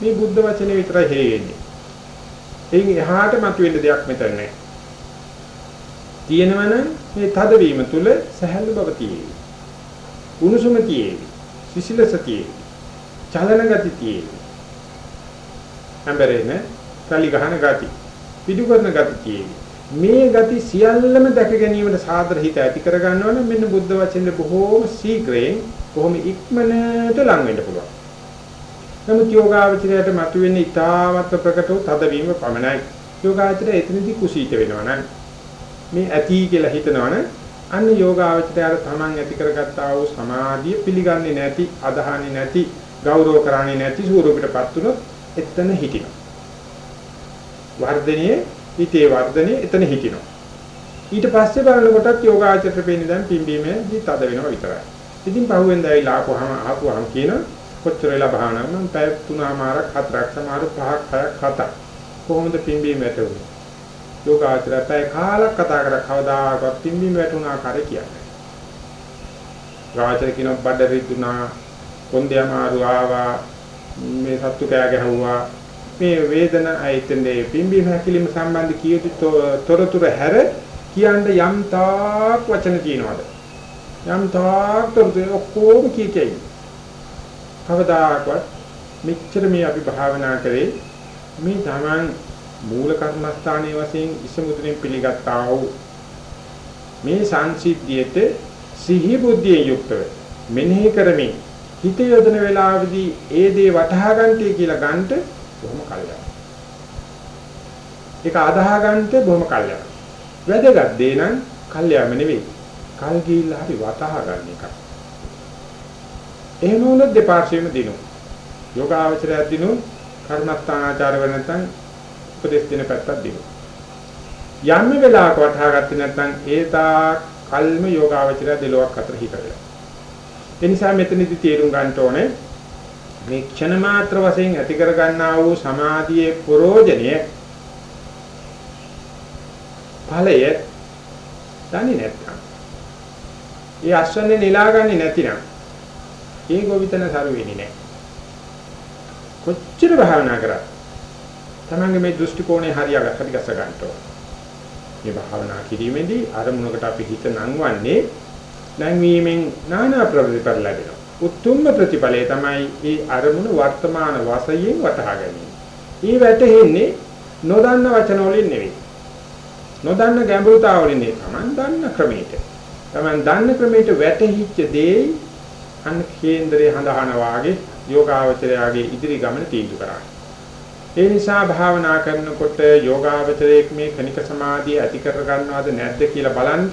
මේ බුද්ධ වචනේ විතරයි හේගෙන්නේ. එයින් එහාට මතුවෙන්න දෙයක් මෙතන නැහැ. තියෙනවනම් මේ තදවීම තුල සහැල්ලු බව තියෙයි. උණුසුම තියෙයි. සිසිලස තියෙයි. චලන ගති තියෙයි. හැඹරෙන, කලි ගහන ගති, පිටු කරන ගති තියෙයි. මේ ගති සියල්ලම දැක ගැනීමට සාදර හිත ඇති කර ගන්නවනම් මෙන්න බුද්ධ වචනේ බොහෝම ශීඝ්‍රයෙන් කොහොම ඉක්මනට ලං වෙන්න පුළුවන්. නමුත් යෝගාවචරයට මතුවෙන්නේ ඊ타වත් ප්‍රකට වූ තදවීම පමණයි. යෝගාවචරය එතනදී කුසීත වෙනවනම් මේ ඇති කියලා හිතනවනම් අන්න යෝගාවචරයට තමන් ඇති කරගත්තා වූ සමාධිය පිළිගන්නේ නැති, අදහන්නේ නැති, ගෞරව කරන්නේ නැති ස්වරූපයටපත් වුණොත් එතන හිටිනවා. වර්ධනයේ හිතේ වර්ධනයේ එතන හිටිනවා. ඊට පස්සේ බලනකොටත් යෝගාචරයට පේන්නේ දැන් පිම්බීමේදී තද වෙනවා විතරයි. ඉතින් පහුවෙන්ද ඇවිල්ලා ආපුවාම ආපුවාම කියන කොච්චර වෙලා භාවනා මම පැය තුනමාරක් හතරක් සමහර පහක් හයක් හතක් කොහොමද පිම්බීම වැටුනේ? යෝගාචරය පැය කාලක් කතා කර කවදාකවත් පිම්බීම වැටුණා කර කියන්නේ. රාජර කියන බඩ රිදුනා කොන්දේ අමාරු ආවා මේ සත්තු කෑ ගැහුවා මේ වේදන ආයතනයේ පිම්බීම හැකිලිම සම්බන්ධ කීයුතු තොරතුරු හැර කියන්න යම් තාක් වචන තියෙනවද? යම් තාක් තොරතුරු ඔක්කොම කිය කියයි කවදාකවත් මෙච්චර මේ අපි භාවනා කරේ මේ තමන් මූල කර්මස්ථානයේ වශයෙන් ඉසමුදුරින් පිළිගත්තා වූ මේ සංසිද්ධියට සිහි බුද්ධියෙන් යුක්තව මෙනෙහි කරමින් හිත යොදන වෙලාවේදී ඒ දේ වටහා ගන්නටි කියලා ගන්නට බොහොම කල්යනා. ඒක අදාහ ගන්නට බොහොම කල්යනා. වැදගත් දේ නම් කල්යම නෙවෙයි. කල් ගිහිල්ලා හරි වටහා ගන්න එක. එහෙම වුණොත් දෙපාර්ශ්වෙම දිනු. යෝගාවචරය දිනු කර්මස්ථානාචාර වෙන නැත්නම් උපදේශ දෙන පැත්තක් දිනු. යම් වෙලාවක වටහා ගත්තේ නැත්නම් ඒතා කල්ම යෝගාවචරය දෙලොක් අතර හිටවෙලා. ඒ නිසා මෙතනදී තේරුම් ගන්න ඕනේ මේ ක්ෂණ මාත්‍ර වශයෙන් ඇති කර ගන්නා වූ සමාධියේ ප්‍රෝජනය ඵලය දන්නේ නැත්නම් ඒ අස්වැන්නේ නෙලාගන්නේ නැතිනම් ඒ ගොවිතැන සරු වෙන්නේ නැහැ. කොච්චර භාවනා කරා තමන්ගේ මේ දෘෂ්ටි කෝණය හරියට හරි ගස ගන්න ඕන. මේ භාවනා කිරීමේදී අරමුණකට අපි හිත නංවන්නේ නැංවීමෙන් নানা ප්‍රතිපල ලැබෙනවා. උතුම්ම ප්‍රතිඵලය තමයි ඒ අරමුණු වර්තමාන වශයෙන් වටහා ගැනීම. ඊ වැටෙන්නේ නොදන්න වචන වලින් නෙවෙයි. නොදන්න ගැඹුරුතාව වලින් නෙවෙයි. Taman දන්න ක්‍රමයට. Taman දන්න ක්‍රමයට වැටහිච්ච දේ අන්න කේන්දරේ හඳහන වාගේ යෝගාවචරයාගේ ඉදිරි ගමන තීන්දුව කරන්නේ. ඒ නිසා භාවනා කරනකොට යෝගාවචරයේ මේ කණික සමාධිය ඇති කර ගන්නවද නැද්ද කියලා බලන්න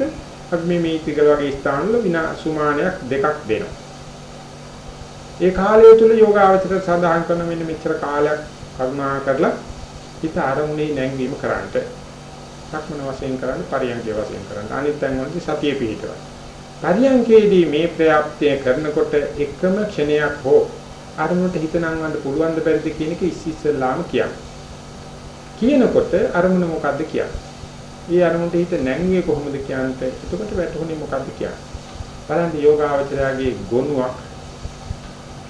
අපි මේ මේතිකල වගේ ස්ථානවල විනා සුමානයක් දෙකක් දෙනවා. ඒ කාලය තුල යෝගාවචර සඳහන් කරන මෙන්න මෙච්චර කාලයක් කරුණා කරලා හිත ආරමුණේ නැංවීම කරන්නට සක්මන වශයෙන් කරන්න පරියන්කේ වශයෙන් කරන්න අනිත් තැන් වලදී සතිය පිහිටවන්න. පරියන්කේදී මේ ප්‍රයත්නය කරනකොට එකම ක්ෂණයක් හෝ අරමුණට හිත නංවන්න පුළුවන් ද බැරිද කියන එක ඉස්සෙල්ලාම කියන්න. කියනකොට අරමුණ මොකද්ද කියන්නේ? ඒ අරමුණට හිත නැංවේ කොහොමද කියන්නේ? එතකොට වැටුනේ මොකද්ද කියන්නේ? බලන්න යෝගාවචරයාගේ ගොනුවක්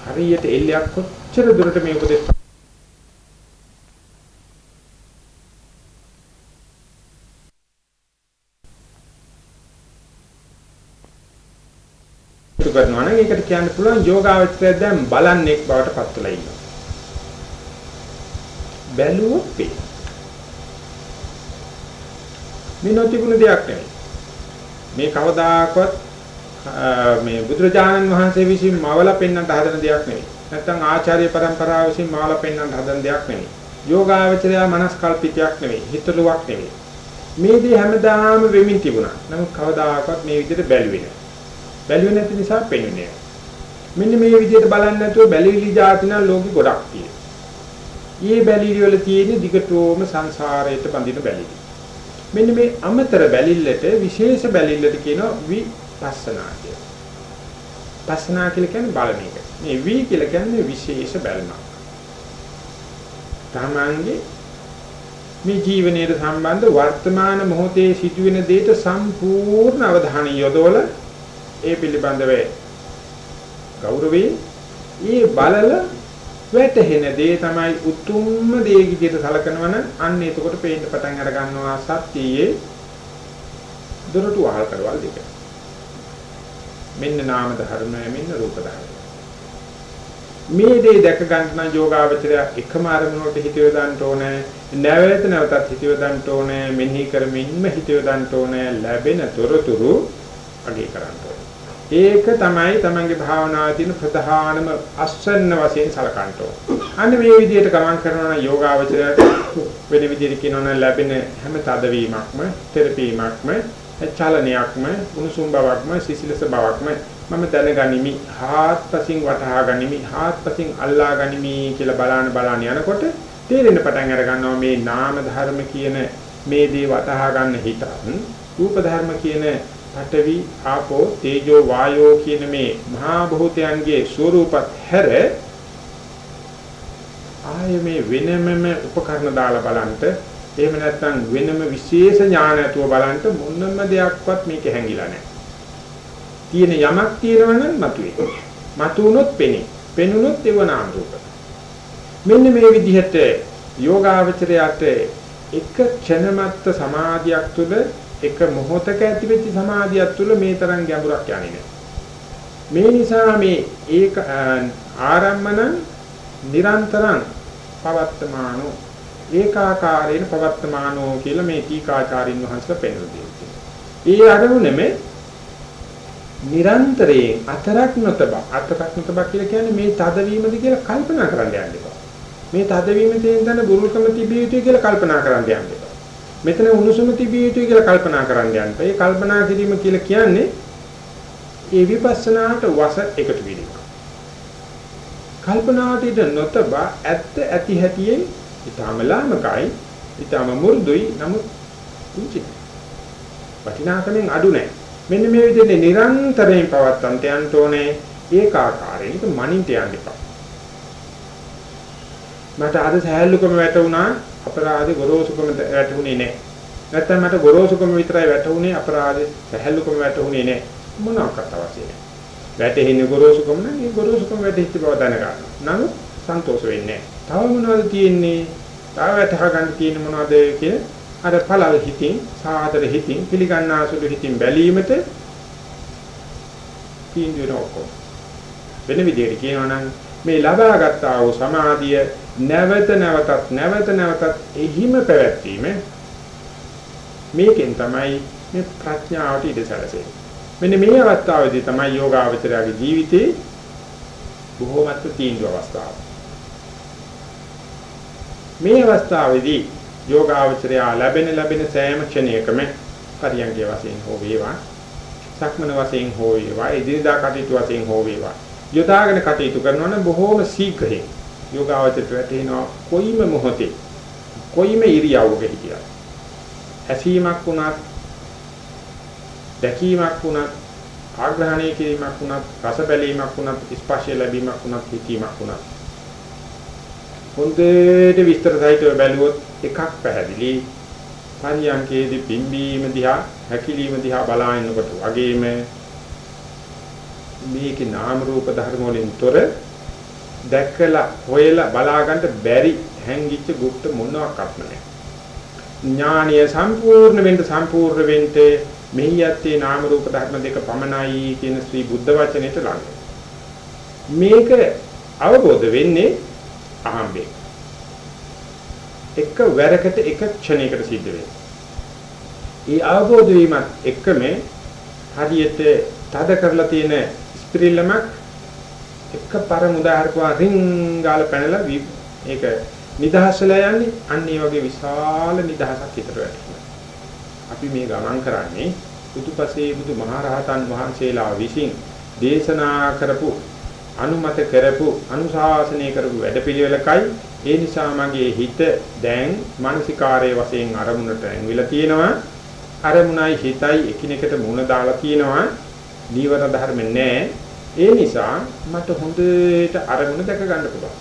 හරියට එල්ලයක් කොච්චර දුරට මේ උපදේශ කරනවා නම් ඒකට කියන්න පුළුවන් යෝගාවචරය දැන් බලන්නෙක් බවට පත් වෙලා ඉන්නවා. බැලුවොත් පේ. මේ නොතිබුණු දෙයක් නෙවෙයි. මේ කවදාකවත් මේ බුදුරජාණන් වහන්සේ විසින් මවලා පෙන්වන්නට හදන දෙයක් නෙවෙයි. නැත්නම් ආචාර්ය પરම්පරාව විසින් මවලා පෙන්වන්නට හදන දෙයක් නෙවෙයි. යෝගාවචරය මනස්කල්පිතයක් නෙවෙයි. හිතලුවක් නෙවෙයි. මේ දේ හැමදාම වෙමින් තිබුණා. නමුත් කවදාකවත් මේ විදිහට බැලුවේ නැහැ. බැලුවේ නැති නිසා පෙන්වන්නේ නැහැ. මෙන්න මේ විදිහට බලන්නේ නැතුව බැලිවිලි જાතින ලෝකෙ ගොඩක් තියෙනවා. ඊ බැලිලි වල තියෙන දිගටම සංසාරයට බැඳින බැලිලි. මෙන්න මේ අමතර බැලිල්ලට විශේෂ බැලිල්ලට කියනවා විපස්සනා කියලා. පස්සනා කියලා කියන්නේ බලන එක. මේ වි කියලා කියන්නේ විශේෂ බැලමක්. තමන්ගේ මේ ජීවනයේ සම්බන්ධ වර්තමාන මොහොතේ සිදුවෙන දේට සම්පූර්ණ අවධානය යොදවල ඒ පිළිබඳව ගෞරවයෙන් ඒ බලල වැටහෙන දේ තමයි උතුම්ම දේ විදිහට සලකනවා නම් අන්න එතකොට පේන්න පටන් අර ගන්නවා සත්‍යයේ දොරටු වහල් කරවල් දෙක. මෙන්න නාම ධර්මය මෙන්න රූප ධර්මය. මේ දේ දැක ගන්න නම් යෝගාවචරය එකම අරමුණට හිත යොදන්න ඕනේ. නැවත නැවතත් හිත යොදන්න ඕනේ. මෙනෙහි කරමින්ම හිත යොදන්න ඕනේ. ලැබෙන තොරතුරු අගේ කරන්න ඕනේ. ඒක තමයි තමන්ගේ භාවනාවේ තියෙන ප්‍රධානම අස්වැන්න වශයෙන් සලකන්න ඕන. අන්න මේ විදිහට ගමන් කරනවා නම් යෝගාවචරයට වෙන විදිහට කියනවා නම් ලැබෙන හැම තදවීමක්ම, තෙරපීමක්ම, චලනයක්ම, උණුසුම් බවක්ම, සිසිලස බවක්ම මම දැනගනිමි, හාත්පසින් වටහා ගනිමි, හාත්පසින් අල්ලා ගනිමි කියලා බලන බලන යනකොට තේරෙන්න පටන් අර ගන්නවා මේ නාම ධර්ම කියන මේ දේ වටහා ගන්න හිතත් රූප ධර්ම කියන පඨවි ආපෝ තේජෝ වායෝ කියන මේ මහා භූතයන්ගේ ස්වરૂපත් හැර ආයේ මේ වෙනමම උපකරණ දාලා බලන්ට එහෙම නැත්නම් වෙනම විශේෂ ඥාන ඇතුව බලන්ට මොනම දෙයක්වත් මේක හැංගිලා නැහැ. තියෙන යමක් තියෙනවනම් මතුවේ. මතුනොත් පෙනේ. පෙනුනොත් ඒව නාම රූප. මෙන්න මේ විදිහට යෝගාවචරයට එක ක්ෂණමත්ත සමාධියක් තුළ එක මොහොතක ඇතිවෙච්ච සමාධියක් තුළ මේ තරම් ගැඹුරක් යන්නේ නැහැ. මේ නිසා මේ ඒක ආරම්මන නිරන්තරං පවත්තමානෝ ඒකාකාරයෙන් පවත්තමානෝ කියලා මේ ටීකාචාරින් වහන්සේලා පෙන්වලා ඒ අරමුණෙම නිරන්තරයෙන් අතරක් නොතබ අතරක් නොතබ කියලා කියන්නේ මේ තදවීමද කියලා කල්පනා කරන්න යන්න එපා. මේ තදවීම තියෙන තැන බුරුල්කම තිබිය යුතුයි කියලා කල්පනා කරන්න යන්න එපා. මෙතන උණුසුම තිබිය යුතුයි කියලා කල්පනා කරන්න යන්න. ඒ කල්පනා කිරීම කියලා කියන්නේ ඒ විපස්සනාට වස එකතු වීම. කල්පනාට ඉඳ නොතබ ඇත්ත ඇති හැටියෙන් ඊටම ලාමකයි, ඊටම මු르දුයි නමුත් කුංචි. වටිනාකමෙන් අඩු නැහැ. මෙන්න මේ විදිහට නිරන්තරයෙන් පවත්තන්ට යන්න ඕනේ ඒකාකාරයෙන් මනින්ට යන්න එපා. මට අද සහැල්ලුකම වැටුණා අපරාධේ ගොරෝසුකම වැටුනේ නැහැ. නැත්තම් මට ගොරෝසුකම විතරයි වැටුනේ අපරාධේ සහැල්ලුකම වැටුනේ නැහැ. මොනවාකට අවශ්‍ය නැහැ. වැටෙන්නේ ගොරෝසුකම නම් ඒ ගොරෝසුකම වැටෙච්ච බව දැනගන්න. නමුත් සන්තෝෂ වෙන්නේ නැහැ. තව මොනවද තියෙන්නේ? තව වැටහ ගන්න තියෙන මොනවද කියන අර පළල් හිතින් සාදර හිතින් පිළිගන්නාසුළු හිතින් බැලීමට තීන්දුව නොකෝ. වෙන විදිහට කියනවා නම් මේ ලබාගත් ආ වූ සමාධිය නැවත නැවතත් නැවත නැවතත් එහිම පැවැත්වීම මේකෙන් තමයි මේ ප්‍රඥාවට ඉඩ සැලසෙන්නේ. මෙන්න මේ අවස්ථාවේදී තමයි යෝගාවචරයාගේ ජීවිතේ බොහෝමත්ම තීන්දුව අවස්ථාව. මේ අවස්ථාවේදී යෝගාවචරයා ලැබෙන ලැබෙන සෑම ක්ෂණයකම පරියන්ගේ වශයෙන් හෝ වේවා සක්මන වශයෙන් හෝ වේවා ඉදිරියදා කටයුතු වශයෙන් හෝ වේවා. යොදාගෙන කටයුතු කරනවා නම් බොහෝම ශීඝ්‍රයෙන් යෝගාවචරයට වැටෙනවා කොයිම මොහොතේ කොයිම ඉරියව්වක හිටියත් ඇසීමක් වුණත් දැකීමක් වුණත් ආග්‍රහණය කිරීමක් වුණත් රස බැලීමක් වුණත් ස්පර්ශය ලැබීමක් වුණත් හිතීමක් වුණත් හොඳට විස්තර සහිතව බැලුවොත් එකක් පැහැදිලි පරියන්කේදී පිම්බීම දිහා හැකිලිම දිහා බලාගෙනකොට වගේම මේකේ නාම රූප ධර්ම වලින් තොර දැකලා හොයලා බලාගන්න බැරි හැංගිච්ච গুপ্ত මොනවාක්වත් නැහැ. ඥානීය සම්පූර්ණ වෙන්න සම්පූර්ණ වෙන්න මෙහි යත්තේ නාම රූප ධර්ම දෙක පමණයි කියන ශ්‍රී බුද්ධ වචනයට ළඟ. මේක අවබෝධ වෙන්නේ අහම්බේ. එක වැරකට එක ක්ෂණයකට සිද්ධ වෙනවා. ඒ අවබෝධ වීමත් එක්කම හරියට තද කරලා තියෙන ස්ප්‍රිල්ලමක් එක පරම උදාහරණයක් රින් ගාලා පැනලා ඒක නිදහස් වෙලා යන්නේ අන්න ඒ වගේ විශාල නිදහසක් හිතට වැටෙනවා. අපි මේ ගමන් කරන්නේ බුදුපසේ බුදු මහරහතන් වහන්සේලා විසින් දේශනා කරපු අනුමත කරපු අනුශාසනය කරපු වැඩපිළිවෙලකයි. ඒ නිසා මගේ හිත දැන් මානසිකාරයේ වශයෙන් අරමුණට ඇඟවිලා තියෙනවා. අරමුණයි හිතයි එකිනෙකට මුණ දාලා තියෙනවා. නීවර ධර්ම නැහැ ඒ නිසා මට හොඳට අරමුණ දැක ගන්න පුළුවන්.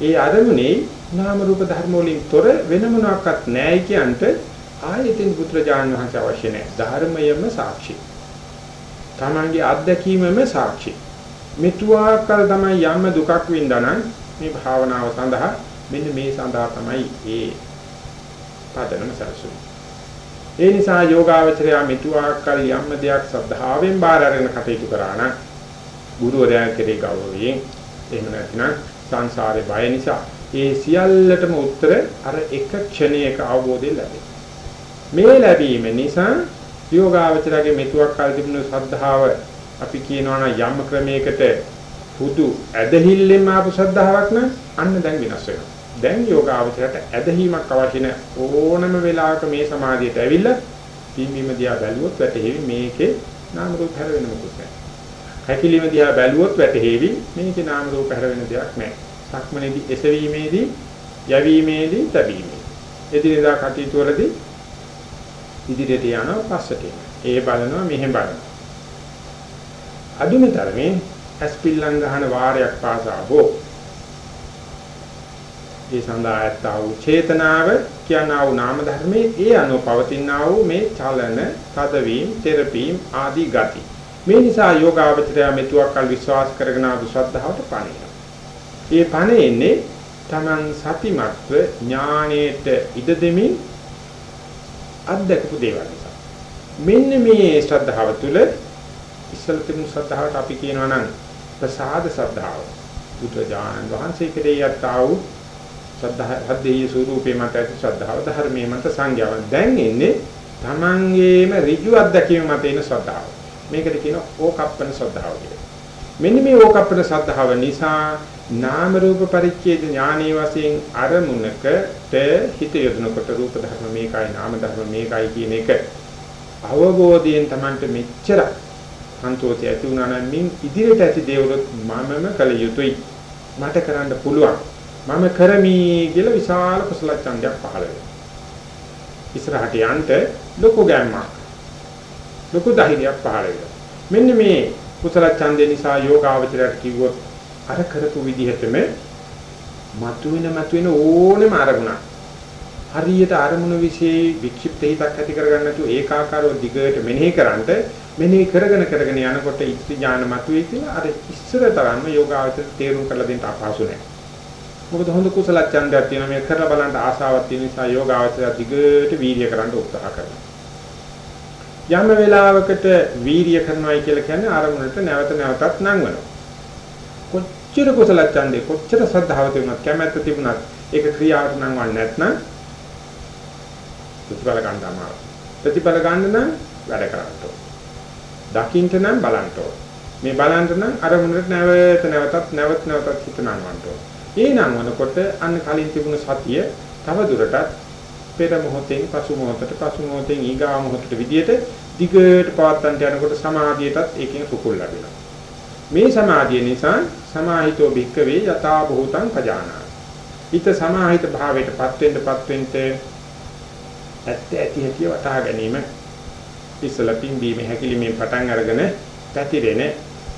ඒ අරමුණේ නාම රූප ධර්ම වලින් තොර වෙන මොනක්වත් නැහැ කියන්ට ආයතින් පුත්‍රජාන වහන්සේ අවශ්‍ය නැහැ ධර්මයම සාක්ෂි. තමන්ගේ අත්දැකීමම සාක්ෂි මෙතුආකල් තමයි යම් දුකක් වින්දානම් මේ භාවනාව සඳහා මෙන්න මේ සඳහා තමයි ඒ පදනම සරසුනේ ඒ නිසා යෝගාවචරය මෙතුආකල් යම් දෙයක් සද්ධාවෙන් බාර අරගෙන කටයුතු කරා නම් ගුරුවරයා කෙරේ ගෞරවයෙන් එහෙම නැත්නම් සංසාරේ බය නිසා ඒ සියල්ලටම උත්තර අර එක ක්ෂණයක අවබෝධය ලැබේ. මේ ලැබීම නිසා යෝගාවචරයේ මෙතුවක් කල් තිබුණු ශ්‍රද්ධාව අපි කියනවා නම් යම් ක්‍රමයකට පුදු ඇදහිල්ලෙන් ආපු ශ්‍රද්ධාවක් නම් අන්න දැන් වෙනස් වෙනවා. දැන් යෝගාවචරයට ඇදහිීමක් අවශ්‍ය නැ ඕනම වෙලාවක මේ සමාධියට ඇවිල්ලා පිම්බීම දිහා බැලුවොත් වැටහෙවි මේකේ නාම රූප හැර වෙන මොකුත් නැහැ. හැකිලිම දිහා බැලුවොත් වැටහෙවි මේකේ නාම රූප හැර වෙන දෙයක් නැහැ. සක්මනේදී එසවීමේදී යැවීමේදී තැබීමේදී එදිනෙදා කටයුතු වලදී ඉදිරියට යනවා පස්සට ඒ බලනවා මෙහෙම බලනවා අදුමතරමේ ඇස්පිල්ලම් ගහන වාරයක් පාසා හෝ ඒ සඳහා ඇත්තා වූ චේතනාව කියනා වූ නාම ධර්මයේ ඒ අනුව පවතිනා වූ මේ චලන, තදවීම, තෙරපීම් ආදී ගති. මේ නිසා යෝගාවචරය මෙතුවක්කල් විශ්වාස කරගෙන ආපු ශ්‍රද්ධාවට පණිනවා. ඒ පණෙන්නේ Taman සතිමත්ව ඥාණයට ඉඩ දෙමින් අත්දකපු දේවල් නිසා. මෙන්න මේ ශ්‍රද්ධාව තුළ ඉස්සල තිබුණු ශ්‍රද්ධාවට අපි කියනවා නම් ප්‍රසාද ශ්‍රද්ධාව. බුදුජානන් වහන්සේ කෙරෙහි යත්තා වූ ශ්‍රද්ධා හදේය ස්වરૂපේ මත ඇති ශ්‍රද්ධාව ධර්මයේ මත සංඥාව. දැන් එන්නේ තමන්ගේම ඍජු අත්දැකීම මත එන ශ්‍රද්ධාව. මේකට කියනවා ඕකප්පන ශ්‍රද්ධාව කියලා. මෙන්න මේ ඕකප්පන ශ්‍රද්ධාව නිසා නාම රූප පරිච්ඡේද ඥානීය වශයෙන් අරමුණකට හිත යොදනකොට රූප ධර්ම මේකයි නාම ධර්ම මේකයි කියන එක අවබෝධයෙන් Tamanට මෙච්චර සන්තෝෂය ඇති වුණා නම් මින් ඉදිරියට ඇති දේවලුත් මමම කළ යුතුයි. මට කරන්න පුළුවන්. මම කරමි කියලා විශාල කුසල ඡන්දයක් පහළ වෙනවා. ඉස්සරහට යන්න ලොකු ගැම්මක් ලොකු ධෛර්යයක් පහළ වෙනවා. මෙන්න මේ කුසල ඡන්දේ නිසා යෝගාවචරයට කිව්වොත් අර කරපු විදිහටම මතුවෙන මතුවෙන ඕනෙම අරමුණක් හරියට අරමුණ વિશે වික්ෂිප්ත හිතක් ඇති කරගන්න නැතුව ඒකාකාරව දිගට මෙනෙහි කරන්ට මෙනෙහි කරගෙන කරගෙන යනකොට ඉස්ති ඥාන මතුවේ කියලා අර ඉස්සර තරම්ම යෝගාවචර තේරුම් කරලා දෙන්න අපහසු නැහැ. මොකද හොඳ කුසල ඡන්දයක් තියෙනවා මේ කරලා බලන්න ආසාවක් තියෙන නිසා යෝගාවචර දිගට වීර්ය කරන්න උත්සාහ කරනවා. යම් වෙලාවකට වීර්ය කරනවායි කියලා කියන්නේ අරමුණට නැවත නැවතත් නංවනවා. කොච්චර කුසල ඡන්දේ කොච්චර ශ්‍රද්ධාව තිබුණත් කැමැත්ත තිබුණත් ඒක ක්‍රියාවට නංවන්නේ නැත්නම් ප්‍රතිඵල ගන්න අමාරුයි. ප්‍රතිඵල ගන්න නම් වැඩ කරන්න ඕන. දකින්න නම් බලන්න ඕන. මේ බලන්න නම් අරමුණට නැවත නැවතත් නැවත නැවතත් හිත නංවන්න ඕන. ඒ නංවනකොට අන්න කලින් තිබුණු සතිය තව දුරටත් පෙර මොහොතෙන් පසු මොහොතට පසු මොහොතෙන් ඊගා මොහොතට විදියට දිගට පවත්තන්ට යනකොට සමාධියටත් ඒකෙන් සුකුල් ලැබෙනවා. මේ සමාධිය නිසා සමාහිතෝ භික්කවේ යථා භූතං පජානා. හිත සමාහිත භාවයටපත් වෙන්නපත් වෙන්න ඇත්ත ඇති හැටි වටහා ගැනීම ඉස්සලා පිම්බීමේ හැකිලිමේ පටන් අරගෙන පැතිරෙන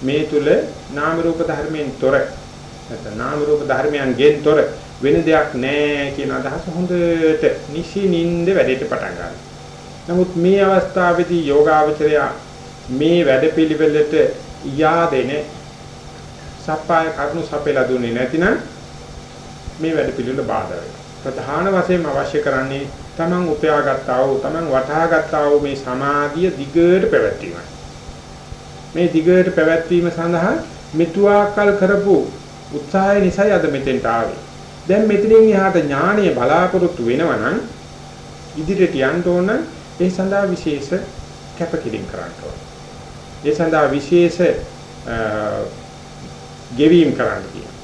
මේ තුල නාම රූප ධර්මයෙන් තොර නැත්නම් නාම රූප ධර්මයන්ගෙන් තොර වෙන දෙයක් නැහැ කියන අදහස හොඳට නිසිනින්ද වැඩේට පටන් ගන්නවා. නමුත් මේ අවස්ථාවේදී යෝගාවචරය මේ වැඩපිළිවෙලට යාදෙන සප්පාය කරුණු සපෙලා දුන්නේ නැතිනම් මේ වැඩපිළිවෙල බාධා වෙනවා. ප්‍රධාන වශයෙන්ම අවශ්‍ය කරන්නේ තමන් උපයාගත්තා වූ තමන් වටහාගත්තා වූ මේ සමාධිය දිගට පැවැත්වීමයි. මේ දිගට පැවැත්වීම සඳහා මෙතුආකල් කරපු උත්සාහය නිසායි අද මෙතෙන්ට ආවේ. දැන් මෙතනින් එහාට ඥානීය බලාපොරොත්තු වෙනවා නම් ඉදිරියට යන්න ඕන ඒ සඳහා විශේෂ කැපකිරීම කරන්න ඕන. ඒ සඳහා විශේෂ ගෙවීම් කරන්න කියනවා.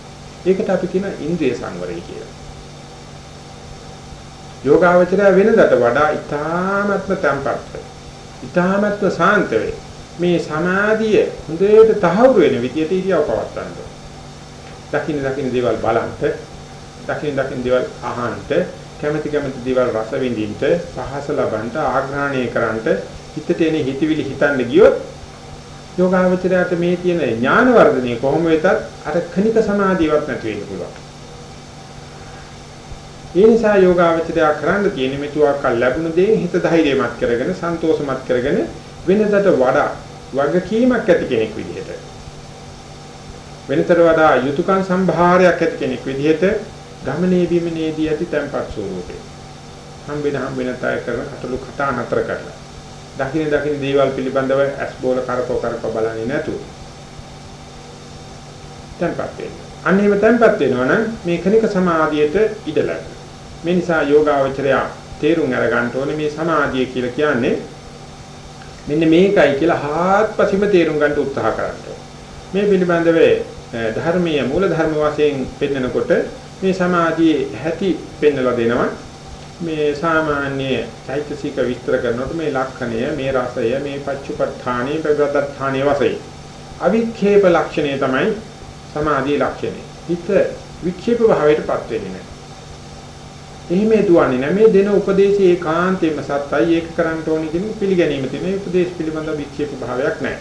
ඒකට අපි කියන ඉන්ද්‍රිය සංවරය කියලා. යෝගාවචරය වෙනදට වඩා ඊ타මත්ම තැම්පත් වේ. ඊ타මත්ම සාන්ත වේ. මේ සමාධිය හොඳට තහවුරු වෙන විදියට ඉරියව් පවත්වන්න ඕන. දකින්න දකින්න දේවල් බලන්ට, දකින්න දකින්න දේවල් අහන්නට, කැමැති කැමැති දේවල් රස විඳින්න, පහස ලබන්නට, ආග්‍රහණය කරන්නට, හිතට එන හිතවිලි හිතන්න ගියොත් යෝගාවචරයට මේ තියෙන ඥාන වර්ධනය කොහොම වෙතත් අර කණික සමාධියවත් නැති වෙන්න පුළුවන්. ඒ නිසා යෝගාවචරය කරන්න තියෙන මෙතුආකල් ලැබුණ දේ හිත ධෛර්යමත් කරගෙන, සන්තෝෂමත් කරගෙන වෙනදට වඩා වගකීමක් ඇති කෙනෙක් විදිහට. වෙනතර වඩා යුතුයකම් සම්භාරයක් ඇති කෙනෙක් විදිහට ගමනේ බිමනේදී ඇති tempat ස්වරූපේ. හම්බෙන හම්බෙන තය කරන කටළු කතා නතර කරලා. දකින දකින දේවල් පිළිබඳව ඇස් බෝල කරකෝ කරකෝ බලන්නේ නැතුව. tempat වෙනවා අන්නේම tempat වෙනවා නම් මේ කනික සමාධියට ඉඩ ලැබෙනවා. මේ නිසා යෝගාවචරය තේරුම් අරගන්න ඕනේ මේ සමාධිය කියලා කියන්නේ මෙන්න මේකයි කියලා හාත්පසින්ම තේරුම් ගන්න උත්සාහ කරන්න මේ පිළිබඳව ධර්මීය මූල ධර්ම වශයෙන් පෙන්නකොට මේ සමාධියේ ඇති පෙන්නලා දෙනවා. මේ සාමාන්‍ය චෛතසික විස්තර කරනකොට මේ ලක්ෂණය මේ රසය මේ පච්චුපට්ඨානේ ප්‍රගතත්ථානේ වශයෙන් අවික්ෂේප ලක්ෂණය තමයි සමාධියේ ලක්ෂණය හිත වික්ෂේප භාවයටපත් වෙන්නේ නැහැ එහෙම දුවන්නේ නැහැ. මේ දෙන උපදේශය ඒකාන්තයෙන්ම සත්‍යයි ඒක කරන්න ඕනේ කියන පිළිගැනීම තියෙන. මේ උපදේශ පිළිබඳව වික්ෂේප භාවයක් නැහැ.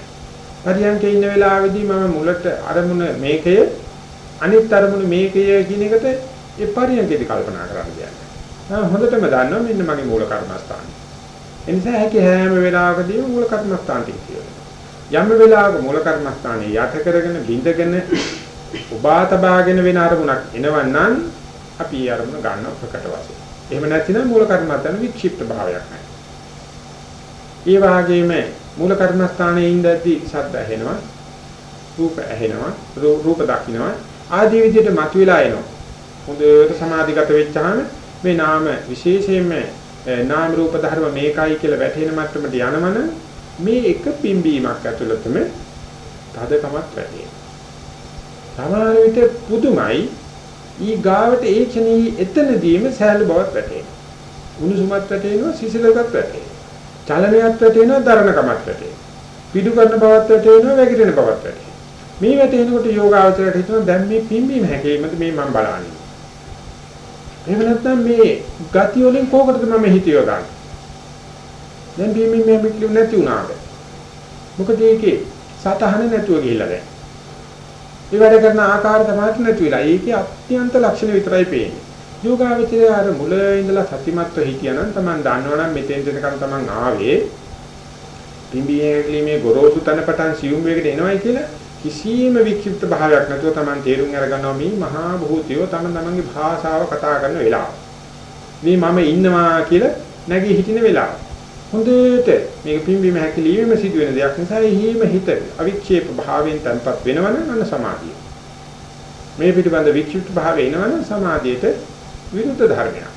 පරියන්කේ ඉන්න වෙලාවේදී මම මුලට අරමුණ මේකය අනිත් අරමුණ මේකය කියන එකට ඒ පරියන්කේදී කල්පනා කරන්න දෙයක් නැහැ. හොඳටම දන්නවා මෙන්න මගේ මූල කර්මස්ථානය. ඒ නිසා හැකි හැම වෙලාවකදීම මූල කර්මස්ථානට කියනවා. යම් වෙලාවක මූල කර්මස්ථානයේ යට කරගෙන බින්දගෙන උබා තබාගෙන වෙන අරමුණක් එනවන්නම් අපි ඒ අරමුණ ගන්න ප්‍රකට වශයෙන්. එහෙම නැතිනම් මූල කර්මත්තන වික්ෂිප්ත භාවයක් නැහැ. ඒ වගේම මූල කර්මස්ථානයේ ඉඳද්දී ශබ්ද ඇහෙනවා, රූප ඇහෙනවා, රූප දකින්නවා ආදී විදිහට මතුවලා එනවා. හොඳට සමාධිගත වෙච්චාම මේ නාම විශේෂයෙන්ම නාම රූප ධර්ම මේකයි කියලා වැටහෙන මට්ටමට යනවන මේ එක පිම්බීමක් ඇතුළතම තදකමක් වැඩි. සමහර විට පුදුමයි ඊ ගාවට ඒ ක්ෂණී එතනදීම සෑහළු බවක් වැටෙනවා. උණුසුමත් වැටෙනවා, සිසිලකත් වැටෙනවා. චලනයත් වැටෙනවා, දරණකමත් වැටෙනවා. පිටු කරන බවක් වැටෙනවා, වැగిරෙන බවක් වැටෙනවා. මේ වැටෙනකොට යෝගාවචරයට හිතනවා දැන් මේ පිම්බීම හැකීමද මේ මම බලන්නේ. එහෙම නැත්නම් මේ ගති වලින් කොහොමද මම හිතියෝ ගන්න. දැන් පිම්බීම මේ මික්ලු නැති වුණාද? මොකද ඒකේ සතහන නැතුව ගිහිල්ලා දැන්. ඒ වැඩ කරන ආකාරය තමයි නැති වෙලා. ඒකේ අත්‍යන්ත ලක්ෂණ විතරයි පේන්නේ. යෝගාවචරය අර මුල ඉඳලා සතිමත්ව හිටියනම් Taman දන්නවනම් මෙතෙන් දෙනකන් Taman ආවේ පිම්බීමේ ගොරෝසු තන පටන් සියුම් වේගට එනවයි කියලා කිසියම් වික්ෂිප්ත භාවයක් නැතුව Taman තේරුම් අරගන්නවා මේ මහා භූතියෝ Taman තමන්ගේ භාෂාව කතා කරන වෙලාව. මේ මම ඉන්නවා කියලා නැගී හිටින වෙලාව. හොඳට මේක පිම්බීම හැකිලිමේම සිදුවෙන දෙයක් නිසා එහිම හිත අවික්ෂේප භාවයෙන් තන්පත් වෙනවනම් අන්න සමාධිය. මේ පිටිබඳ වික්ෂිප්ත භාවය එනවනම් සමාධියට විරුද්ධ ධර්මයක්.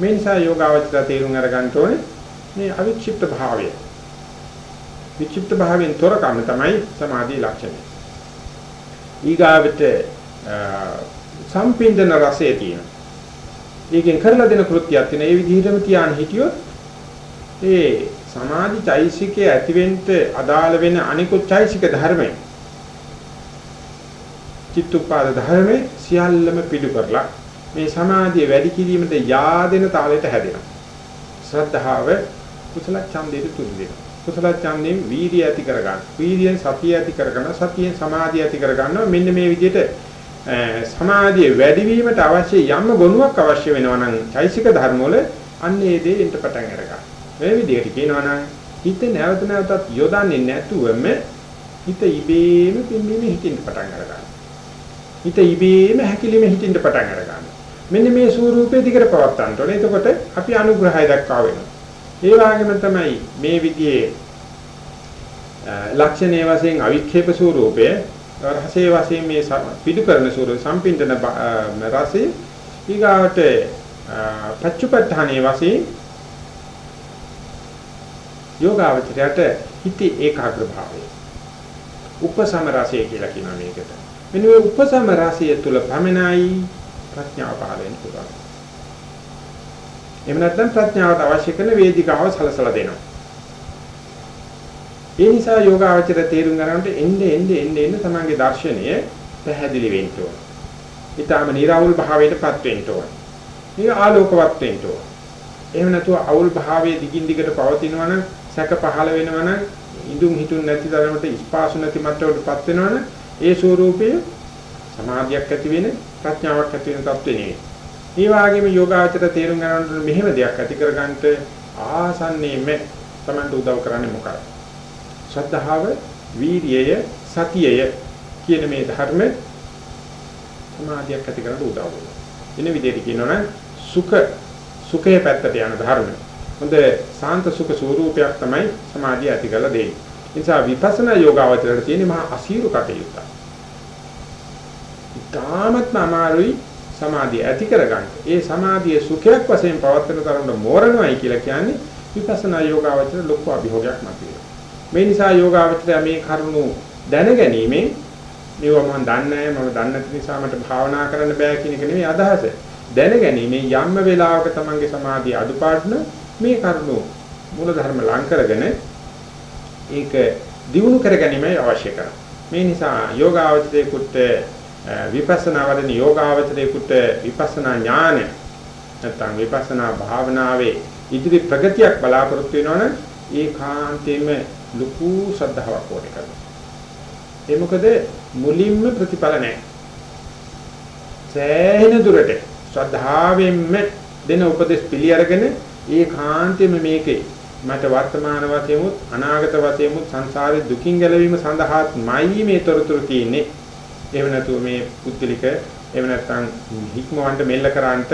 මේ නිසා යෝගාවචර තේරුම් අරගන්න ඕනේ මේ අවික්ෂිප්ත භාවය. විචිප්ත භාවයෙන් තොරකම තමයි සමාධියේ ලක්ෂණය. ඊගාවට සම්පින්දන රසය තියෙනවා. ඒකෙන් කරලා දෙන කෘත්‍යයක් තියෙන. ඒ විදිහටම තියාන හිටියොත් ඒ සමාධි චෛසිකයේ ඇතිවෙන්න අදාළ වෙන අනිකුත් චෛසික ධර්මයි. චිත්තුපාද ධර්මයේ සියල්ලම පිටු කරලා මේ සමාධිය වැඩි කිරීමට yaadෙන තාලෙට හැදෙනවා. ශ්‍රද්ධාව කුසල ඡන්දයට තුරු දෙනවා. කුසල ඡන්දයෙන් වීර්ය ඇති කරගන්න. වීර්යයෙන් සතිය ඇති කරගන්න. සතියෙන් සමාධිය ඇති කරගන්නවා. මෙන්න මේ විදිහට සමාධිය වැඩිවීමට අවශ්‍ය යම් ගුණයක් අවශ්‍ය වෙනවා නම් චෛසික ධර්ම වල අන්න ඒ දේ එන්ට පටන් අරගන්න. මේ විදිහට කියනවා නම් හිත නැවත නැවතත් යොදන්නේ නැතුවම හිත ඉබේම පිම්බීම හිතින් පටන් අරගන්න. හිත ඉබේම හැකිලිම හිතින් පටන් අරගන්න. මෙන්න මේ ස්වරූපයේ දිගට පවත්තන්න ඕනේ. එතකොට අපි අනුග්‍රහය දක්වා වෙනවා. ඒ වගේම තමයි මේ විදිහේ ලක්ෂණයේ වශයෙන් අවික්ෂේප ස්වරූපය රසයේ වශයෙන් මේ පිටු කරන ස්වරූප සම්පින්දන රසය ඊගාවට පච්චුපට්ඨානයේ වශයෙන් යෝගාවචරයට හිතේ ඒකාග්‍ර භාවය උපසම රසය කියලා කියනවා මේකට මෙන්න මේ උපසම රසය තුල පමණයි ප්‍රඥාව පහළ වෙන්න පුළුවන්. එහෙම නැත්නම් ප්‍රඥාවට අවශ්‍ය කරන වේදිකාව සලසලා දෙනවා. ඒ නිසා යෝගාවචර තේරුම් ගන්නට එන්නේ එන්නේ එන්නේ එන්නේ තමන්ගේ දර්ශනය පැහැදිලි වෙන්න ඕන. ඊටාම නිර්වුල් භාවයටපත් වෙන්න ඕන. මේක ආලෝකවත් වෙන්න ඕන. එහෙම නැතුව අවුල් භාවයේ දිගින් දිගට පවතිනවා නම් සැක පහළ වෙනවා නම් ඉදුම් හිතුන් නැති තරමට ස්පාසු නැති මට්ටමකටපත් වෙනවා නම් ඒ ස්වરૂපයේ සමාධියක් ඇති වෙන ප්‍රඥාවක් ඇති වෙන තත්ත්වෙ නෙවෙයි. මේ වගේම යෝගාචර තේරුම් ගන්නට මෙහෙම දෙයක් ඇති කරගන්නට ආසන්නයෙන්ම Tamanට උදව් කරන්නේ මොකක්ද? ශ්‍රද්ධාව, වීර්යය, සතියය කියන මේ ධර්ම සමාධියක් ඇති කරගන්න උදව් වෙනවා. වෙන විදිහට කියනවනම් සුඛ සුඛයේ පැත්තට යන ධර්ම. හොඳ සාන්ත සුඛ ස්වરૂපයක් තමයි සමාධිය ඇති කරලා දෙන්නේ. නිසා විපස්සනා යෝගාවචරයට තියෙන මහා අසීරු කටයුත්ත. ඉතාමත්ම අමාරුයි සමාධිය ඇති කරගන්න. ඒ සමාධියේ සුඛයක් වශයෙන් පවත්වන තරමට මෝරණවයි කියලා කියන්නේ විපස්සනා යෝගාවචර ලොකු අභියෝගයක් නැතිව. මේ නිසා යෝගාවචරය මේ කරුණු දැනගැනීමෙන් මේවා මම දන්නේ නැහැ මම දන්නේ නැති නිසා මට භාවනා කරන්න බෑ කියන එක නෙවෙයි අදහස. දැනගැනීමෙන් යම්ම වෙලාවක තමන්ගේ සමාධිය අඩුපාඩන මේ කරුණු මූල ධර්ම ලං කරගෙන ඒක දියුණු කරගැනීමයි අවශ්‍ය කරන්නේ. මේ නිසා යෝගාවචරයේකට විපස්සනා වඩන යෝගාවචරයේකට විපස්සනා ඥාන නැත්නම් විපස්සනා භාවනාවේ ඉදිරි ප්‍රගතියක් බලාපොරොත්තු වෙනවනම් ඒකාන්තයෙන්ම ලুকু ශ්‍රද්ධාවක් ඕනේ කරනවා. ඒ මොකද මුලින්ම ප්‍රතිඵල නැහැ. සෑහෙන දුරට ශ්‍රද්ධාවෙන්ම දෙන උපදේශ පිළි අරගෙන ඒකාන්තයෙන්ම මේකේ මට වර්තමාන වශයෙන්මුත් අනාගත වශයෙන්මුත් සංසාරේ දුකින් ගැලවීම සඳහාත්මයි මේ තොරතුරු තියෙන්නේ එහෙම නැතුව මේ පුද්ගලික එහෙම නැත්නම් හික්මවන්න මෙල්ල කරාන්ට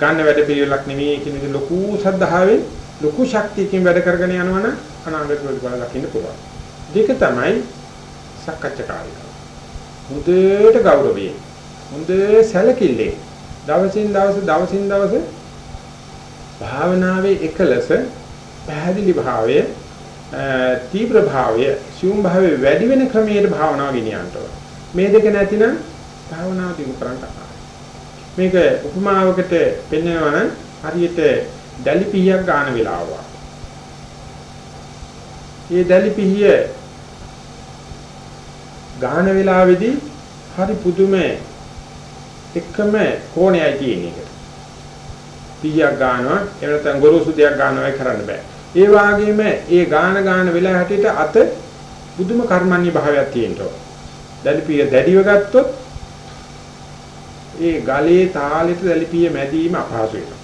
ගන්න වැඩ පිළිවෙලක් නෙමෙයි කියන විදිහ ලොකු ශ්‍රද්ධාවෙන් ලොකු ශක්තියකින් වැඩ කරගෙන යනවනම් අනාගත ප්‍රතිඵල දකින්න පුළුවන්. දෙක තමයි සක්කච්ඡාකාරීකම. මුදේට ගෞරවයෙන් හොඳ සැලකිල්ලේ දවසින් දවස දවසින් දවස භාවනාවේ එකලස පැහැදිලි භාවය තීව්‍ර භාවය සියුම් භාවය වැඩි වෙන ක්‍රමයකට භාවනාව ගෙනියන්න ඕන. මේ දෙක නැතිනම් භාවනාව දිනු කරන්න මේක උපමාවකට පෙන්වනවා නම් හරියට දැලිපිහියක් ගන්න වෙලාවක්. මේ දැලිපිහිය ගන්න වෙලාවේදී හරි පුදුම එකම කෝණයයි තියෙන එක. පිහියක් ගන්නවා එහෙම නැත්නම් ගොරෝසු දෙයක් ගන්නවා කරන්න බෑ. ඒ වගේම ඒ ගාන ගාන වෙලාව හැටියට අත පුදුම කර්මන්නේ භාවයක් තියෙනවා. දැලිපිය දැඩිව ගත්තොත් ඒ ගලේ තාලෙට දැලිපිය මැදීම අපහසු වෙනවා.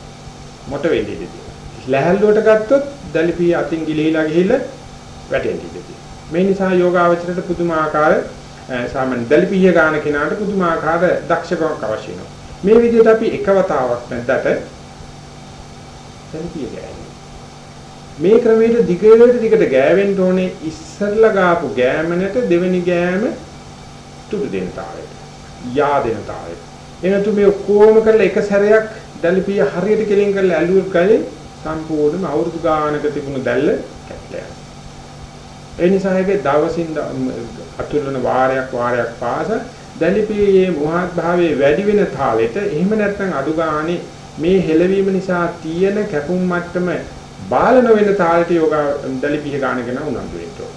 මොට වෙන්නේ ඉඳී. ලැහැල්ලුවට ගත්තොත් දැලිපිය අතින් ගිලිහිලා ගිහිල්ලා වැටෙන්න ඉඳී. මේ නිසා යෝගාවචරයට පුදුමාකාර සාමාන්‍ය දැලිපිය ගන්න කෙනාට පුදුමාකාර දක්ෂකමක් අවශ්‍ය වෙනවා. මේ විදිහට අපි එකවතාවක් නැද්දට දැලිපිය ගෑවෙනවා. මේ ක්‍රමයට දිගට දිගට ගෑවෙන්න ඕනේ ඉස්සරලා ගාපු ගෑමනට දෙවෙනි ගෑම තුඩු දෙන තාලෙට යා දෙන තාලෙට එනතු මේ ඔක්කොම කරලා එක සැරයක් දැලිපිය හරියට කෙලින් කරලා ඇලුව ගලේ සම්පූර්ණම අවුරුදු ගානක තිබුණු දැල්ල කැපිලා ඒ නිසා ඒකේ දවසින් අතුරුන වාරයක් වාරයක් පාස දැලිපියේ මොහත් භාවයේ වැඩි වෙන තාලෙට එහෙම නැත්නම් අඩු ගානේ මේ හෙලවීම නිසා තියෙන කැපුම් මට්ටම බාලන වෙන තාලෙට යෝගා දැලිපිය ගන්න කෙනා උනන්දු වෙන්න ඕන.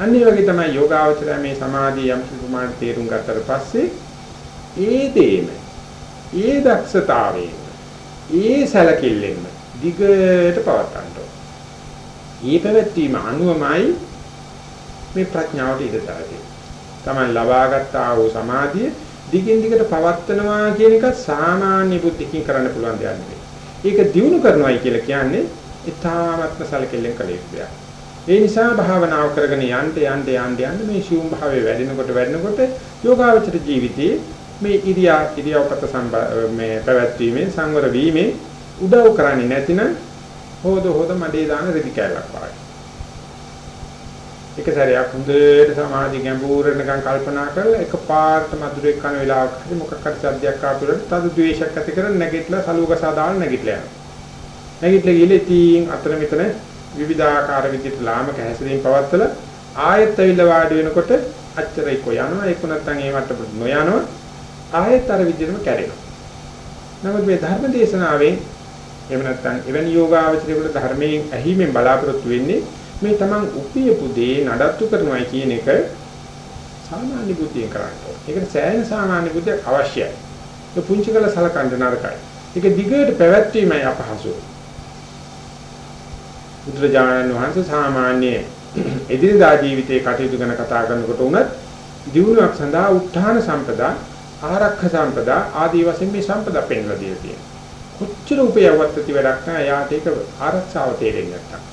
අනිත් වගේ තමයි යෝගාවචරය මේ සමාධිය යම් ප්‍රමාණයට තේරුම් ගත්තට පස්සේ ඒ දේම ඒ දක්ෂතාවයෙන් ඒ සැලකිල්ලෙන් දිගට පවත්වන්න ඕන. ඊ පැවැත්වීම අනුවමයි මේ ප්‍රඥාවට ඉඩ තරදී. තමයි ලබාගත් ආ වූ සමාධිය දිගින් දිගට පවත්වනවා කියන එක සාමාන්‍ය බුද්ධිකින් කරන්න පුළුවන් දෙයක් නෙවෙයි. ඒක දිනු කරනවායි කියලා කියන්නේ ඊ타ත්ම සැලකිල්ලෙන් කළ යුතුයි. ඒ නිසා භාවනාව කරගෙන යන්න යන්න යන්න යන්න මේ ශිවුම් භාවයේ වැඩෙනකොට වැඩෙනකොට යෝගාවචර ජීවිතයේ මේ ඉරියා ඉරියාපත මේ පැවැත්වීමේ සංවර වීමේ උදව් කරන්නේ නැතිනම් හොද හොද මඩේ දාන රෙදි කැලක් වගේ. එක සැරයක් හොඳට සමාධි ගැඹුරට නිකන් කල්පනා කරලා එකපාරට මధుරේ කන වෙලාවක හරි මොකක් හරි සද්දයක් ආපුරට තද ද්වේෂයක් ඇති කරන් නැගිටලා සලුවකසා දාලා නැගිටලා යනවා. නැගිටලා ගිහලා ඉතින් අතර මෙතන විවිධාකාර විදිහට ලාමක හැසිරීම පවත්තලා ආයෙත් ඇවිල්ලා වාඩි වෙනකොට අච්චරයි කො යනවා ඒක නැත්තම් ඒ මට්ටමට නොයනවා ආයෙත් අර විදිහටම කැඩෙනවා. නමුත් මේ ධර්ම දේශනාවෙන් එහෙම නැත්නම් එවැනි යෝගාවචරයකට ධර්මයෙන් ඇහිමෙන් බලාපොරොත්තු වෙන්නේ මේ Taman උපියපු දේ නඩත්තු කරනවා කියන එක සාමාන්‍ය බුද්ධියෙන් කරන්න ඕනේ. ඒකට සෑහෙන සාමාන්‍ය බුද්ධියක් අවශ්‍යයි. ඒ පුංචි කළ සලකන්න නරකයි. ඒක දිගට පැවැත්වීමයි අපහසු. බුදුරජාණන් වහන්සේ සාමාන්‍ය එදිනදා ජීවිතයේ කටයුතු ගැන කතා කරනකොට උනත් දිනුවක් සඳහා උත්හාන සම්පදා ආරක්ෂ සම්පදා ආදී වශයෙන් මේ සම්පදා පෙන්වලා දීලා තියෙනවා. කොච්චර උපයවත්තති වැඩක් නැහැ යාට ඒක ආරක්ෂාව තේරෙන්නේ නැත්තම්.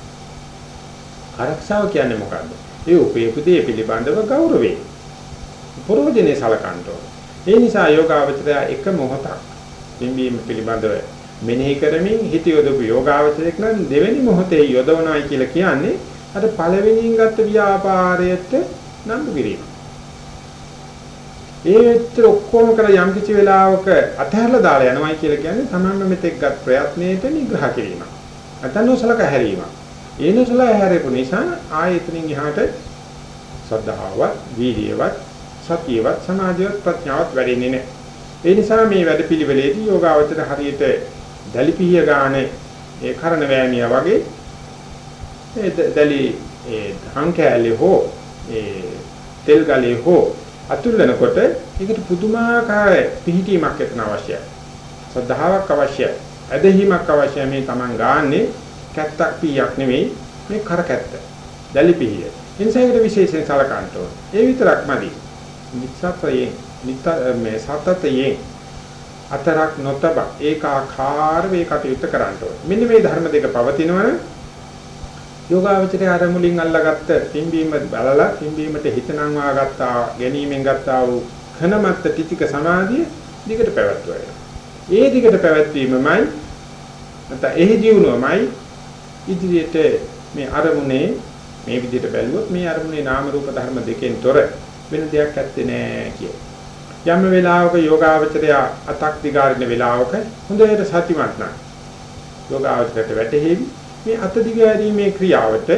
ආරක්ෂාව කියන්නේ මොකද්ද? ඒ උපයපුදේ පිළිබඳව ගෞරවේ. පරෝජනේ සලකන්න ඕන. ඒ නිසා යෝගාවචරය එක මොහොතක් නිම්බීම පිළිබඳව මෙනෙහි කරමින් හිත යොදපු යෝගාවචරයක් නම් දෙවෙනි මොහොතේ යොදවනවායි කියලා කියන්නේ අර පළවෙනියෙන් ගත්ත ව්‍යාපාරයට නම්බු කිරීම. ඒ විතර ඔක්කොම කර යම් කිසි වෙලාවක අතහැරලා දාලා යනවායි කියලා කියන්නේ තමන්ම මෙතෙක් ගත් ප්‍රයත්නයේට නිග්‍රහ කිරීම. නැත්නම් නොසලක හැරීම. ඒ නොසලක හැරෙපු නිසා ආයතනින් එහාට සද්ධාවත්, වීර්යවත්, සතියවත්, සමාධියවත්, ප්‍රඥාවත් වැඩෙන්නේ නැහැ. ඒ නිසා මේ වැඩපිළිවෙලේදී යෝගාවචර හරියට දලිපිය ගානේ ඒ කරන වෑමිය වගේ ඒ දලි ඒ හංකෑලේ හෝ ඒ තෙල් ගලේ හෝ අතුල්ලනකොට ඒකට පුදුමාකාර පිහිටීමක් එතන අවශ්‍යයි. සද්ධාාවක් අවශ්‍යයි. ඇදහිීමක් අවශ්‍යයි මේ Taman ගාන්නේ කැත්තක් පීයක් නෙවෙයි මේ කරකැත්ත. දලිපිය. ඉන්සයිකට විශේෂයෙන් සලකන්න ඕන. ඒ විතරක්මදි. නිස්සත්යෙන් නිත මේ සතතයෙන් අතරක් නොතබ ඒකාකාර වේ කටයුත්ත කරන්න ඕනේ. මෙන්න මේ ධර්ම දෙක පවතිනවනේ යෝගාවචරය අර මුලින් අල්ලාගත්ත පිම්බීම බලලා පිම්බීමට හිත නංවා ගත්තා ගැනීමෙන් ගත්තා වූ ඝනමත්ත තිතික සමාධිය දිගට පැවැත්වුවා. ඒ දිගට පැවැත්වීමමයි නැත්නම් එහි ජීවණයමයි ඉදිරියට මේ අරමුණේ මේ විදිහට බැලුවොත් මේ අරමුණේ නාම රූප ධර්ම දෙකෙන් තොර වෙන දෙයක් ඇත්තේ නෑ කියලා. යම් වෙලාවක යෝගාවචරය අතක් දිගාරින වෙලාවක හොඳට සතිමත් නම් යෝගාවචරයට වැටහෙවි මේ අත දිගාරීමේ ක්‍රියාවට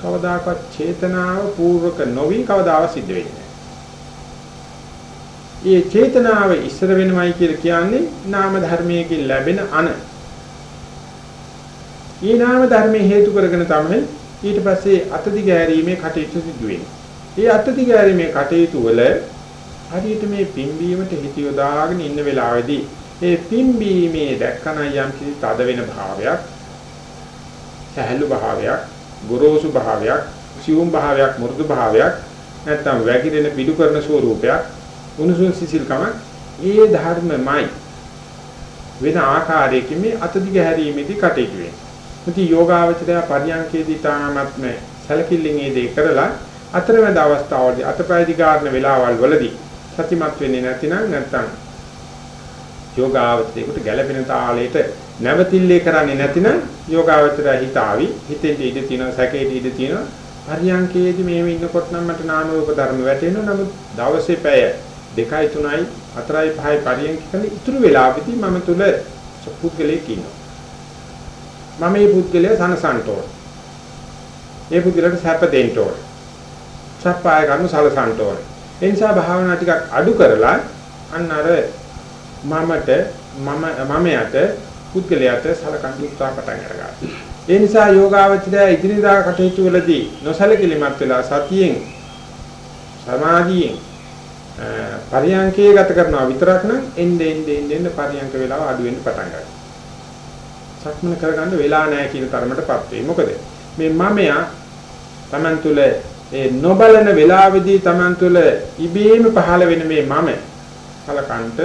කවදාකවත් චේතනාව පූර්වක නොවි කවදාවත් සිද්ධ වෙන්නේ නැහැ. මේ චේතනාව ඉස්සර වෙනවයි කියලා කියන්නේ නාම ධර්මයකින් ලැබෙන අන. මේ නාම ධර්මයේ හේතු කරගෙන තමයි ඊට පස්සේ අත දිගාරීමේ කටයුතු සිදු වෙන්නේ. මේ අත දිගාරීමේ කටයුතු වල හරියට මේ පිම්බීමට හිත යොදාගෙන ඉන්න වෙලාවේදී ඒ පිම්බීමේ දැක්කන යම් කිසි තද වෙන භාවයක් සහැල්ලු භාවයක් ගොරෝසු භාවයක් සියුම් භාවයක් මෘදු භාවයක් නැත්නම් වැగిරෙන පිටු කරන ස්වරූපයක් උණුසුම් සිසිල්කම ඒ ධර්මමයි වෙන ආකාරයකින් මේ අතදිග හැරීමේදී කටයුතු වෙන්නේ. මුති යෝගාවචරය පරියන්කේදී තාමත්ම සැලකිල්ලෙන් ඒ දේ කරලා අතරමැද අවස්ථාවලදී අතපය දිගාරන වෙලාවල් වලදී සතිමත් වෙන්නේ නැතිනම් නැත්තම් යෝගාවචරයට ගැළපෙන තාලයට නැවතිල්ලේ කරන්නේ නැතිනම් යෝගාවචරය හිතාවි. හිතෙන් ඉඳ තියෙන සැකේට ඉඳ තියෙන පරියංකේදී මේව ඉන්නකොට නම් මට නාම රූප ධර්ම වැටෙනවා. නමුත් දවසේ පැය දෙකයි තුනයි හතරයි පහයි පරියංක කරන ඉතුරු වෙලාවෙදී මම තුල පුද්ගලයෙක් ඉන්නවා. මම මේ පුද්ගලයා සනසන්ට ඕන. ඒ පුදුලට සැප දෙන්න ඕනේ. සප්පාය කරනු සලසන්න ඕනේ. ඒ නිසා භාවනා ටිකක් අඩු කරලා අන්න අර මමට මම මමයට පුද්ගලයාට සලකන් උත්සාහ පටන් අරගන්නවා. ඒ නිසා යෝගාවචරය ඉදිරියදා කටයුතු වලදී නොසලකිලිමත් වෙලා සතියෙන් සමාධියෙන් පරියංකේ ගත කරනවා විතරක් නම් එnde ende ende ende පරියංක වේලාව අඩු වෙන්න පටන් ගන්නවා. සක්මන කරගන්න වෙලා නැහැ කියන තරමටපත් වෙයි. මොකද මේ මමයා Taman තුල ඒ නොබලන වේලාවේදී Taman තුල ඉබේම පහළ වෙන මේ මම සලකන්ට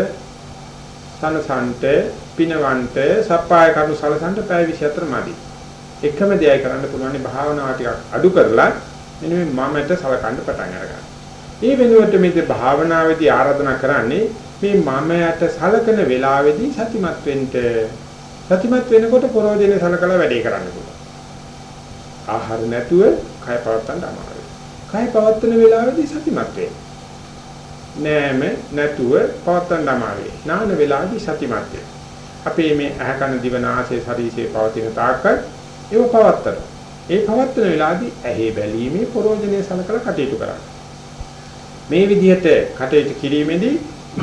සනසන්ට පිනවන්ට සප්පාය කරු සලසන්ට පැය 24 මදි. එකම දෙයයි කරන්න පුළුවන් භාවනාව ටිකක් අඩු කරලා මෙන්න මේ මමට සලකන්න පටන් අරගන්න. ඒ වෙනුවට මේ භාවනාවේදී ආරාධනා කරන්නේ මේ මමයට සලකන වෙලාවේදී සතිමත් වෙන්න සතිමත් වෙනකොට ප්‍රෝජනේ සලකලා වැඩේ කරන්න පුළුවන්. ආහාර නැතුව කය පවත්තන්න අමාරුයි. කය පවත්තන වෙලාවේදී සතිමත් වෙන්න. නෑම නැතුව පවත්තන්න අමාරුයි. නාන වෙලාවේදී සතිමත් වෙන්න. අපේ මේ ඇහ කන දිව නාසය ශරීරයේ පවතින තාක්ක ඒව පවත්තන. ඒ පවත්තන වෙලාවේදී ඇහි බැලීමේ ප්‍රෝජනේ සලකලා කටයුතු කරන්න. මේ විදිහට කටයුතු කිරීමේදී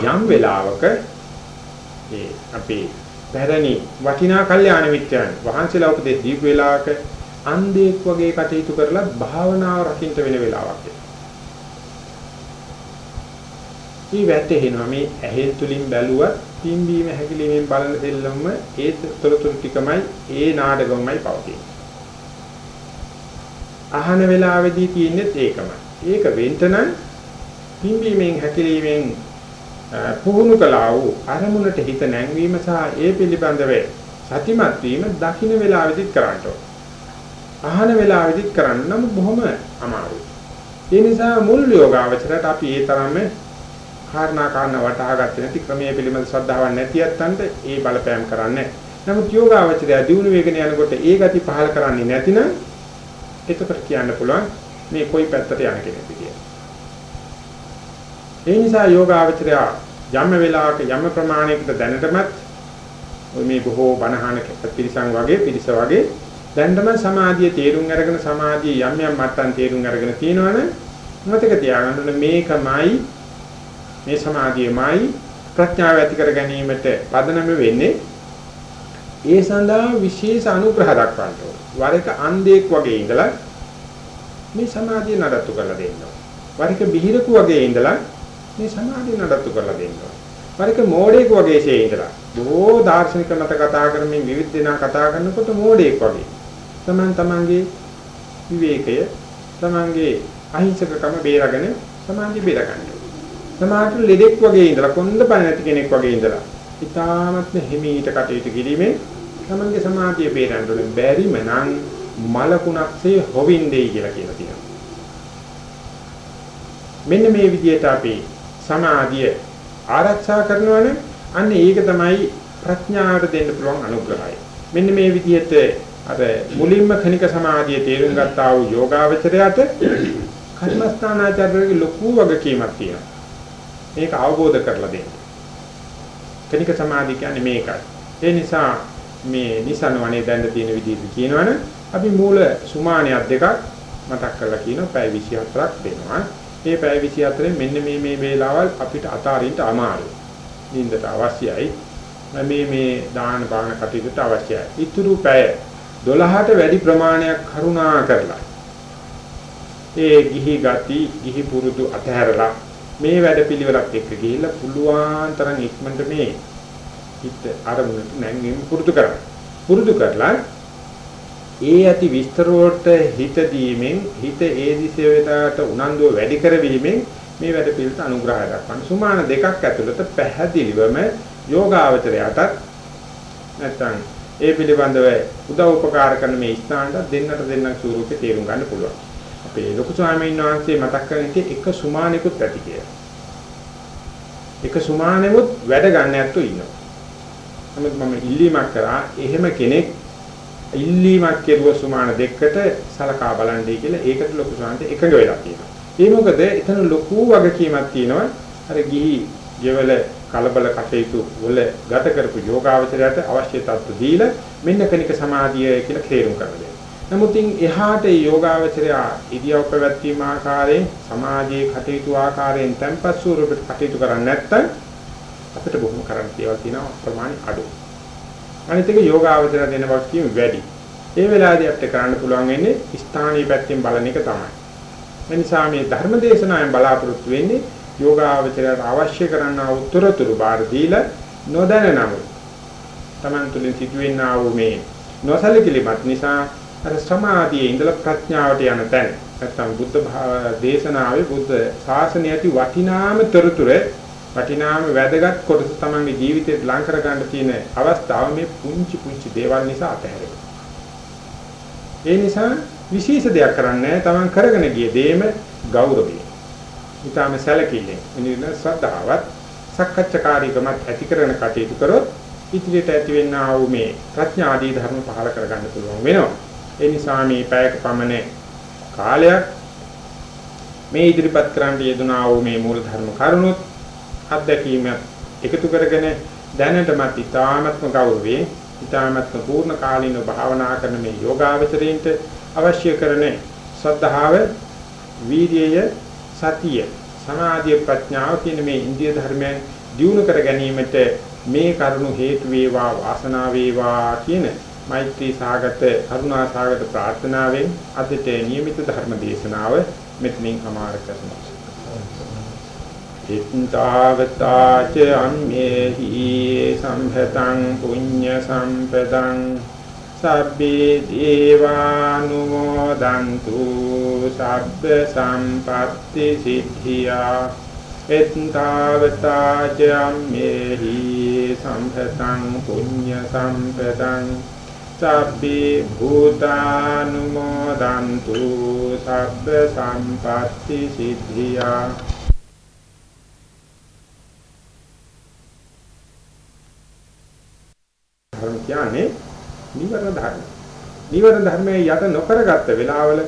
යම් වෙලාවක ඒ අපේ පැරණි වටිනා කල්යාණ මිත්‍යයන් වහන්සේලා උපදෙස් දීපු වෙලාවක අන්ධෙක් වගේ කටයුතු කරලා භාවනාව රකින්න වෙන වෙලාවක් ඒ වැටෙනවා මේ ඇහෙන් තුලින් බැලුවත් පිම්බීම හැකිලීමෙන් බලන දෙල්ලම ඒ තොරතුරු ටිකමයි ඒ නාඩගමයි පවතින්නේ. අහන වෙලාවේදී තියෙන්නේ ඒකමයි. ඒක වෙන්න නම් පිම්බීමෙන් හැකිලීමෙන් පුහුණු කළා වූ අරමුණට හිත නැංවීම සහ ඒ පිළිබඳව සතිමත් වීම දකින්න වෙලාවෙදිත් කරන්න ඕන. අහන වෙලාවෙදිත් කරන්න නම් බොහොම අමාරුයි. ඒ නිසා මුල් යෝගාවචරයට අපි ඒ තරම්ම කාරණා කාරණා වටහා ගත්තේ නැති ක්‍රමයේ පිළිබඳ ශ්‍රද්ධාවක් නැති යත්තන්ට ඒ බලපෑම් කරන්නේ නමුත් යෝගාවචරය දිනු වේගන යනකොට ඒ ගති පහල කරන්නේ නැතිනම් එතකොට කියන්න පුළුවන් මේ කොයි පැත්තට යන කෙනෙක්ද කියලා. ඒ නිසා යෝගාවචරය යම් වෙලාවක යම් ප්‍රමාණයකට දැනටමත් මේ බොහෝ බණහන පිරිසන් වගේ පිරිස වගේ දැනටම සමාධිය තේරුම් අරගෙන සමාධිය යම් යම් මට්ටම් තේරුම් අරගෙන තියෙනවනේ මතක තියාගන්න මේකමයි මේ සමාධියමයි ප්‍රඥාව ඇති කර ගැනීමට පදනම වෙන්නේ ඒ සඳහා විශේෂ අනුග්‍රහ දක්වන්න ඕන. වර එක අන්ධෙක් වගේ ඉඳලා මේ සමාධිය නඩත්තු කරලා දෙන්න ඕන. වර එක බිහිරකු වගේ ඉඳලා මේ සමාධිය නඩත්තු කරලා දෙන්නවා. පරික මෝඩයෙක් වගේ ෂේ ඉඳලා බොහෝ දාර්ශනික මත කතා කරමින් විවිධ දෙනා කතා කරනකොට මෝඩයෙක් වගේ. තමන් තමන්ගේ විවේකය තමන්ගේ අහිංසකකම බේරගෙන සමාධිය බේරගන්න. සමාධි ලෙඩෙක් වගේ ඉඳලා කොන්ද පණ නැති කෙනෙක් වගේ ඉඳලා ඊ타මත්ම හිමීට කටයුතු කිරීමෙන් තමන්ගේ සමාධිය බේරන්න බැරිම නම් මලකුණක්සේ හොවින්දෙයි කියලා කියලා තියෙනවා. මෙන්න මේ විදිහට අපි සමාධිය ආරක්ෂා කරනවනේ අන්න ඒක තමයි ප්‍රඥාවට දෙන්න පුළුවන් අනුග්‍රහය. මෙන්න මේ විදිහට අර මුලින්ම khනික සමාධිය තේරුම් ගත්තා වූ යෝගාවචරයට කර්මස්ථානාචාර්යගේ ලොකු වගකීමක් තියෙනවා. මේක අවබෝධ කරලා දෙන්න. khනික සමාධිය කියන්නේ මේකයි. ඒ නිසා මේ නිසන වනේ දැන්න තියෙන විදිහට කියනවනේ අපි මූල සුමානියක් දෙකක් මතක් කරලා කියනවා පැය 24ක් දෙනවා. මේ පැය 24 මෙන්න මේ මේ වේලාවල් අපිට අතාරින්න අමාරුයි. නින්දට අවශ්‍යයි. මේ මේ දාන බාන කටයුතුට අවශ්‍යයි. ඊතුරු පැය 12ට වැඩි ප්‍රමාණයක් කරුණා කරලා ඒ ගිහි ගති ගිහි පුරුදු අතහැරලා මේ වැඩ පිළිවෙලක් එක්ක ගිහිල්ලා පුළුවන් තරම් ඉක්මනට මේ හිත අරමුණට නැංගෙන්න පුරුදු කරන්න. පුරුදු කරලා ඒ ඇති විස්තර වලට හිත දීමෙන් හිත ඒ දිශයට උනන්දුව වැඩි කරවීමෙන් මේ වැඩ පිළිවෙලට අනුග්‍රහය දක්වන සුමාන දෙකක් ඇතුළත පැහැදිලිවම යෝගාවචරයටත් නැත්නම් ඒ පිළිබඳව උදව් උපකාර කරන මේ ස්ථානට දෙන්නට දෙන්නක් ස්වරූපේ තේරුම් ගන්න පුළුවන්. අපේ ලොකු ස්වාමීන් වහන්සේ මතක් කරන්නේ එක සුමානෙකුත් ඇති කියලා. එක සුමානෙමුත් වැඩ ගන්න ඇත්තෝ ඉන්නවා. නමුත් මම ඉල්ලීමක් කරා එහෙම කෙනෙක් ඉල්ලීමක් කෙරුව සුමාන දෙකට සලකා බලන්නේ කියලා ඒකට ලොකු සාන්ත එකඟ වෙලා තියෙනවා. ඒ මොකද එතන ලොකු වගකීමක් තියෙනවා. අර ගිහි ගෙවල කලබල කටයුතු වල ගත කරපු යෝගාවචරයට අවශ්‍ය තත්ත්ව දීලා මෙන්න කණික සමාධිය කියලා තේරුම් කරගන්න. නමුත් එහාට යෝගාවචරය ඉදියව පැවැත්වීම ආකාරයෙන් සමාජයේ කටයුතු ආකාරයෙන් tempat ස්වරූපෙට කටයුතු කරන්නේ නැත්නම් අපිට බොහොම කරන්න තියවල් තියෙනවා ප්‍රමාණි අඩු. අනිත් එක යෝගාවචරය දෙන වක්තිය වැඩි. ඒ වෙලාවේදී අපිට කරන්න පුළුවන් වෙන්නේ ස්ථානීය පැත්තෙන් බලන එක තමයි. ඒ නිසා මේ ධර්ම දේශනාවෙන් බලාපොරොත්තු වෙන්නේ යෝගාවචරයට අවශ්‍ය කරන්නා උත්තරතුරු බාර දීලා නොදැන නමුත් Taman තුලින් සිදුවෙනා වූ මේ නොසලකිලිමත් නිසා අර සමාධියේ ඉඳලා ප්‍රඥාවට යන තැන නැත්තම් බුද්ධ දේශනාවේ බුද්ධ ශාසනය ඇති වටිනාම තොරතුරු වටිනාම වැදගත් කොටස තමන්ගේ ජීවිතේට ලං කර ගන්න තියෙන අවස්ථාව මේ පුංචි පුංචි දේවල් නිසා අතහැරෙනවා. ඒ නිසා විශේෂ දෙයක් කරන්නේ තමන් කරගෙන ගිය දේම ගෞරවය. ඊටාම සැලකිල්ලෙන් එනින ශ්‍රද්ධාවත් සක්කච්ඡාකාරීකමත් ඇති කරන කටයුතු කරොත් ඉදිරියට ඇති වෙන්නා වූ මේ ප්‍රඥා ආදී ධර්ම පහල කරගන්න පුළුවන් වෙනවා. ඒ නිසා මේ පැයක පමණ කාලයක් මේ ඉදිරිපත් කරන්න යෙදුනා වූ මේ මූල ධර්ම කරුණුත් අත්දැකීම එකතු කරගෙන දැනටමත් ඊ타මත්ම ගෞරවයෙන් ඊ타මත්ම පූර්ණ කාලීන භාවනා කරන මේ යෝගාවචරයින්ට අවශ්‍ය කරන ශ්‍රද්ධාව වීර්යය සතිය සමාධිය ප්‍රඥාව කියන මේ ඉන්දිය ධර්මයන් දියුණු කර ගැනීමට මේ කරුණු හේතු වේවා වාසනාව වේවා කියන මෛත්‍රී සාගත කරුණා සාගත ප්‍රාර්ථනාවෙන් අදට නියමිත ධර්ම දේශනාව මෙතනින් අමාර කරනවා. ඉත්තාවතාච අම්මේහි සම්භතං පුඤ්ඤ සම්පදං සබ්බේ දේවානුමෝදන්තු සබ්බ සම්පත්ති සිද්ධියා එත්තාවතාච අම්මේහි සම්භතං පුඤ්ඤ සම්පදං සබ්බේ භූතානුමෝදන්තු සබ්බ සම්පatti සිද්ධියා ධර්ම කියන්නේ නිවන ධර්ම. නිවන ධර්මයේ යට නොකරගත්ත වෙලාවල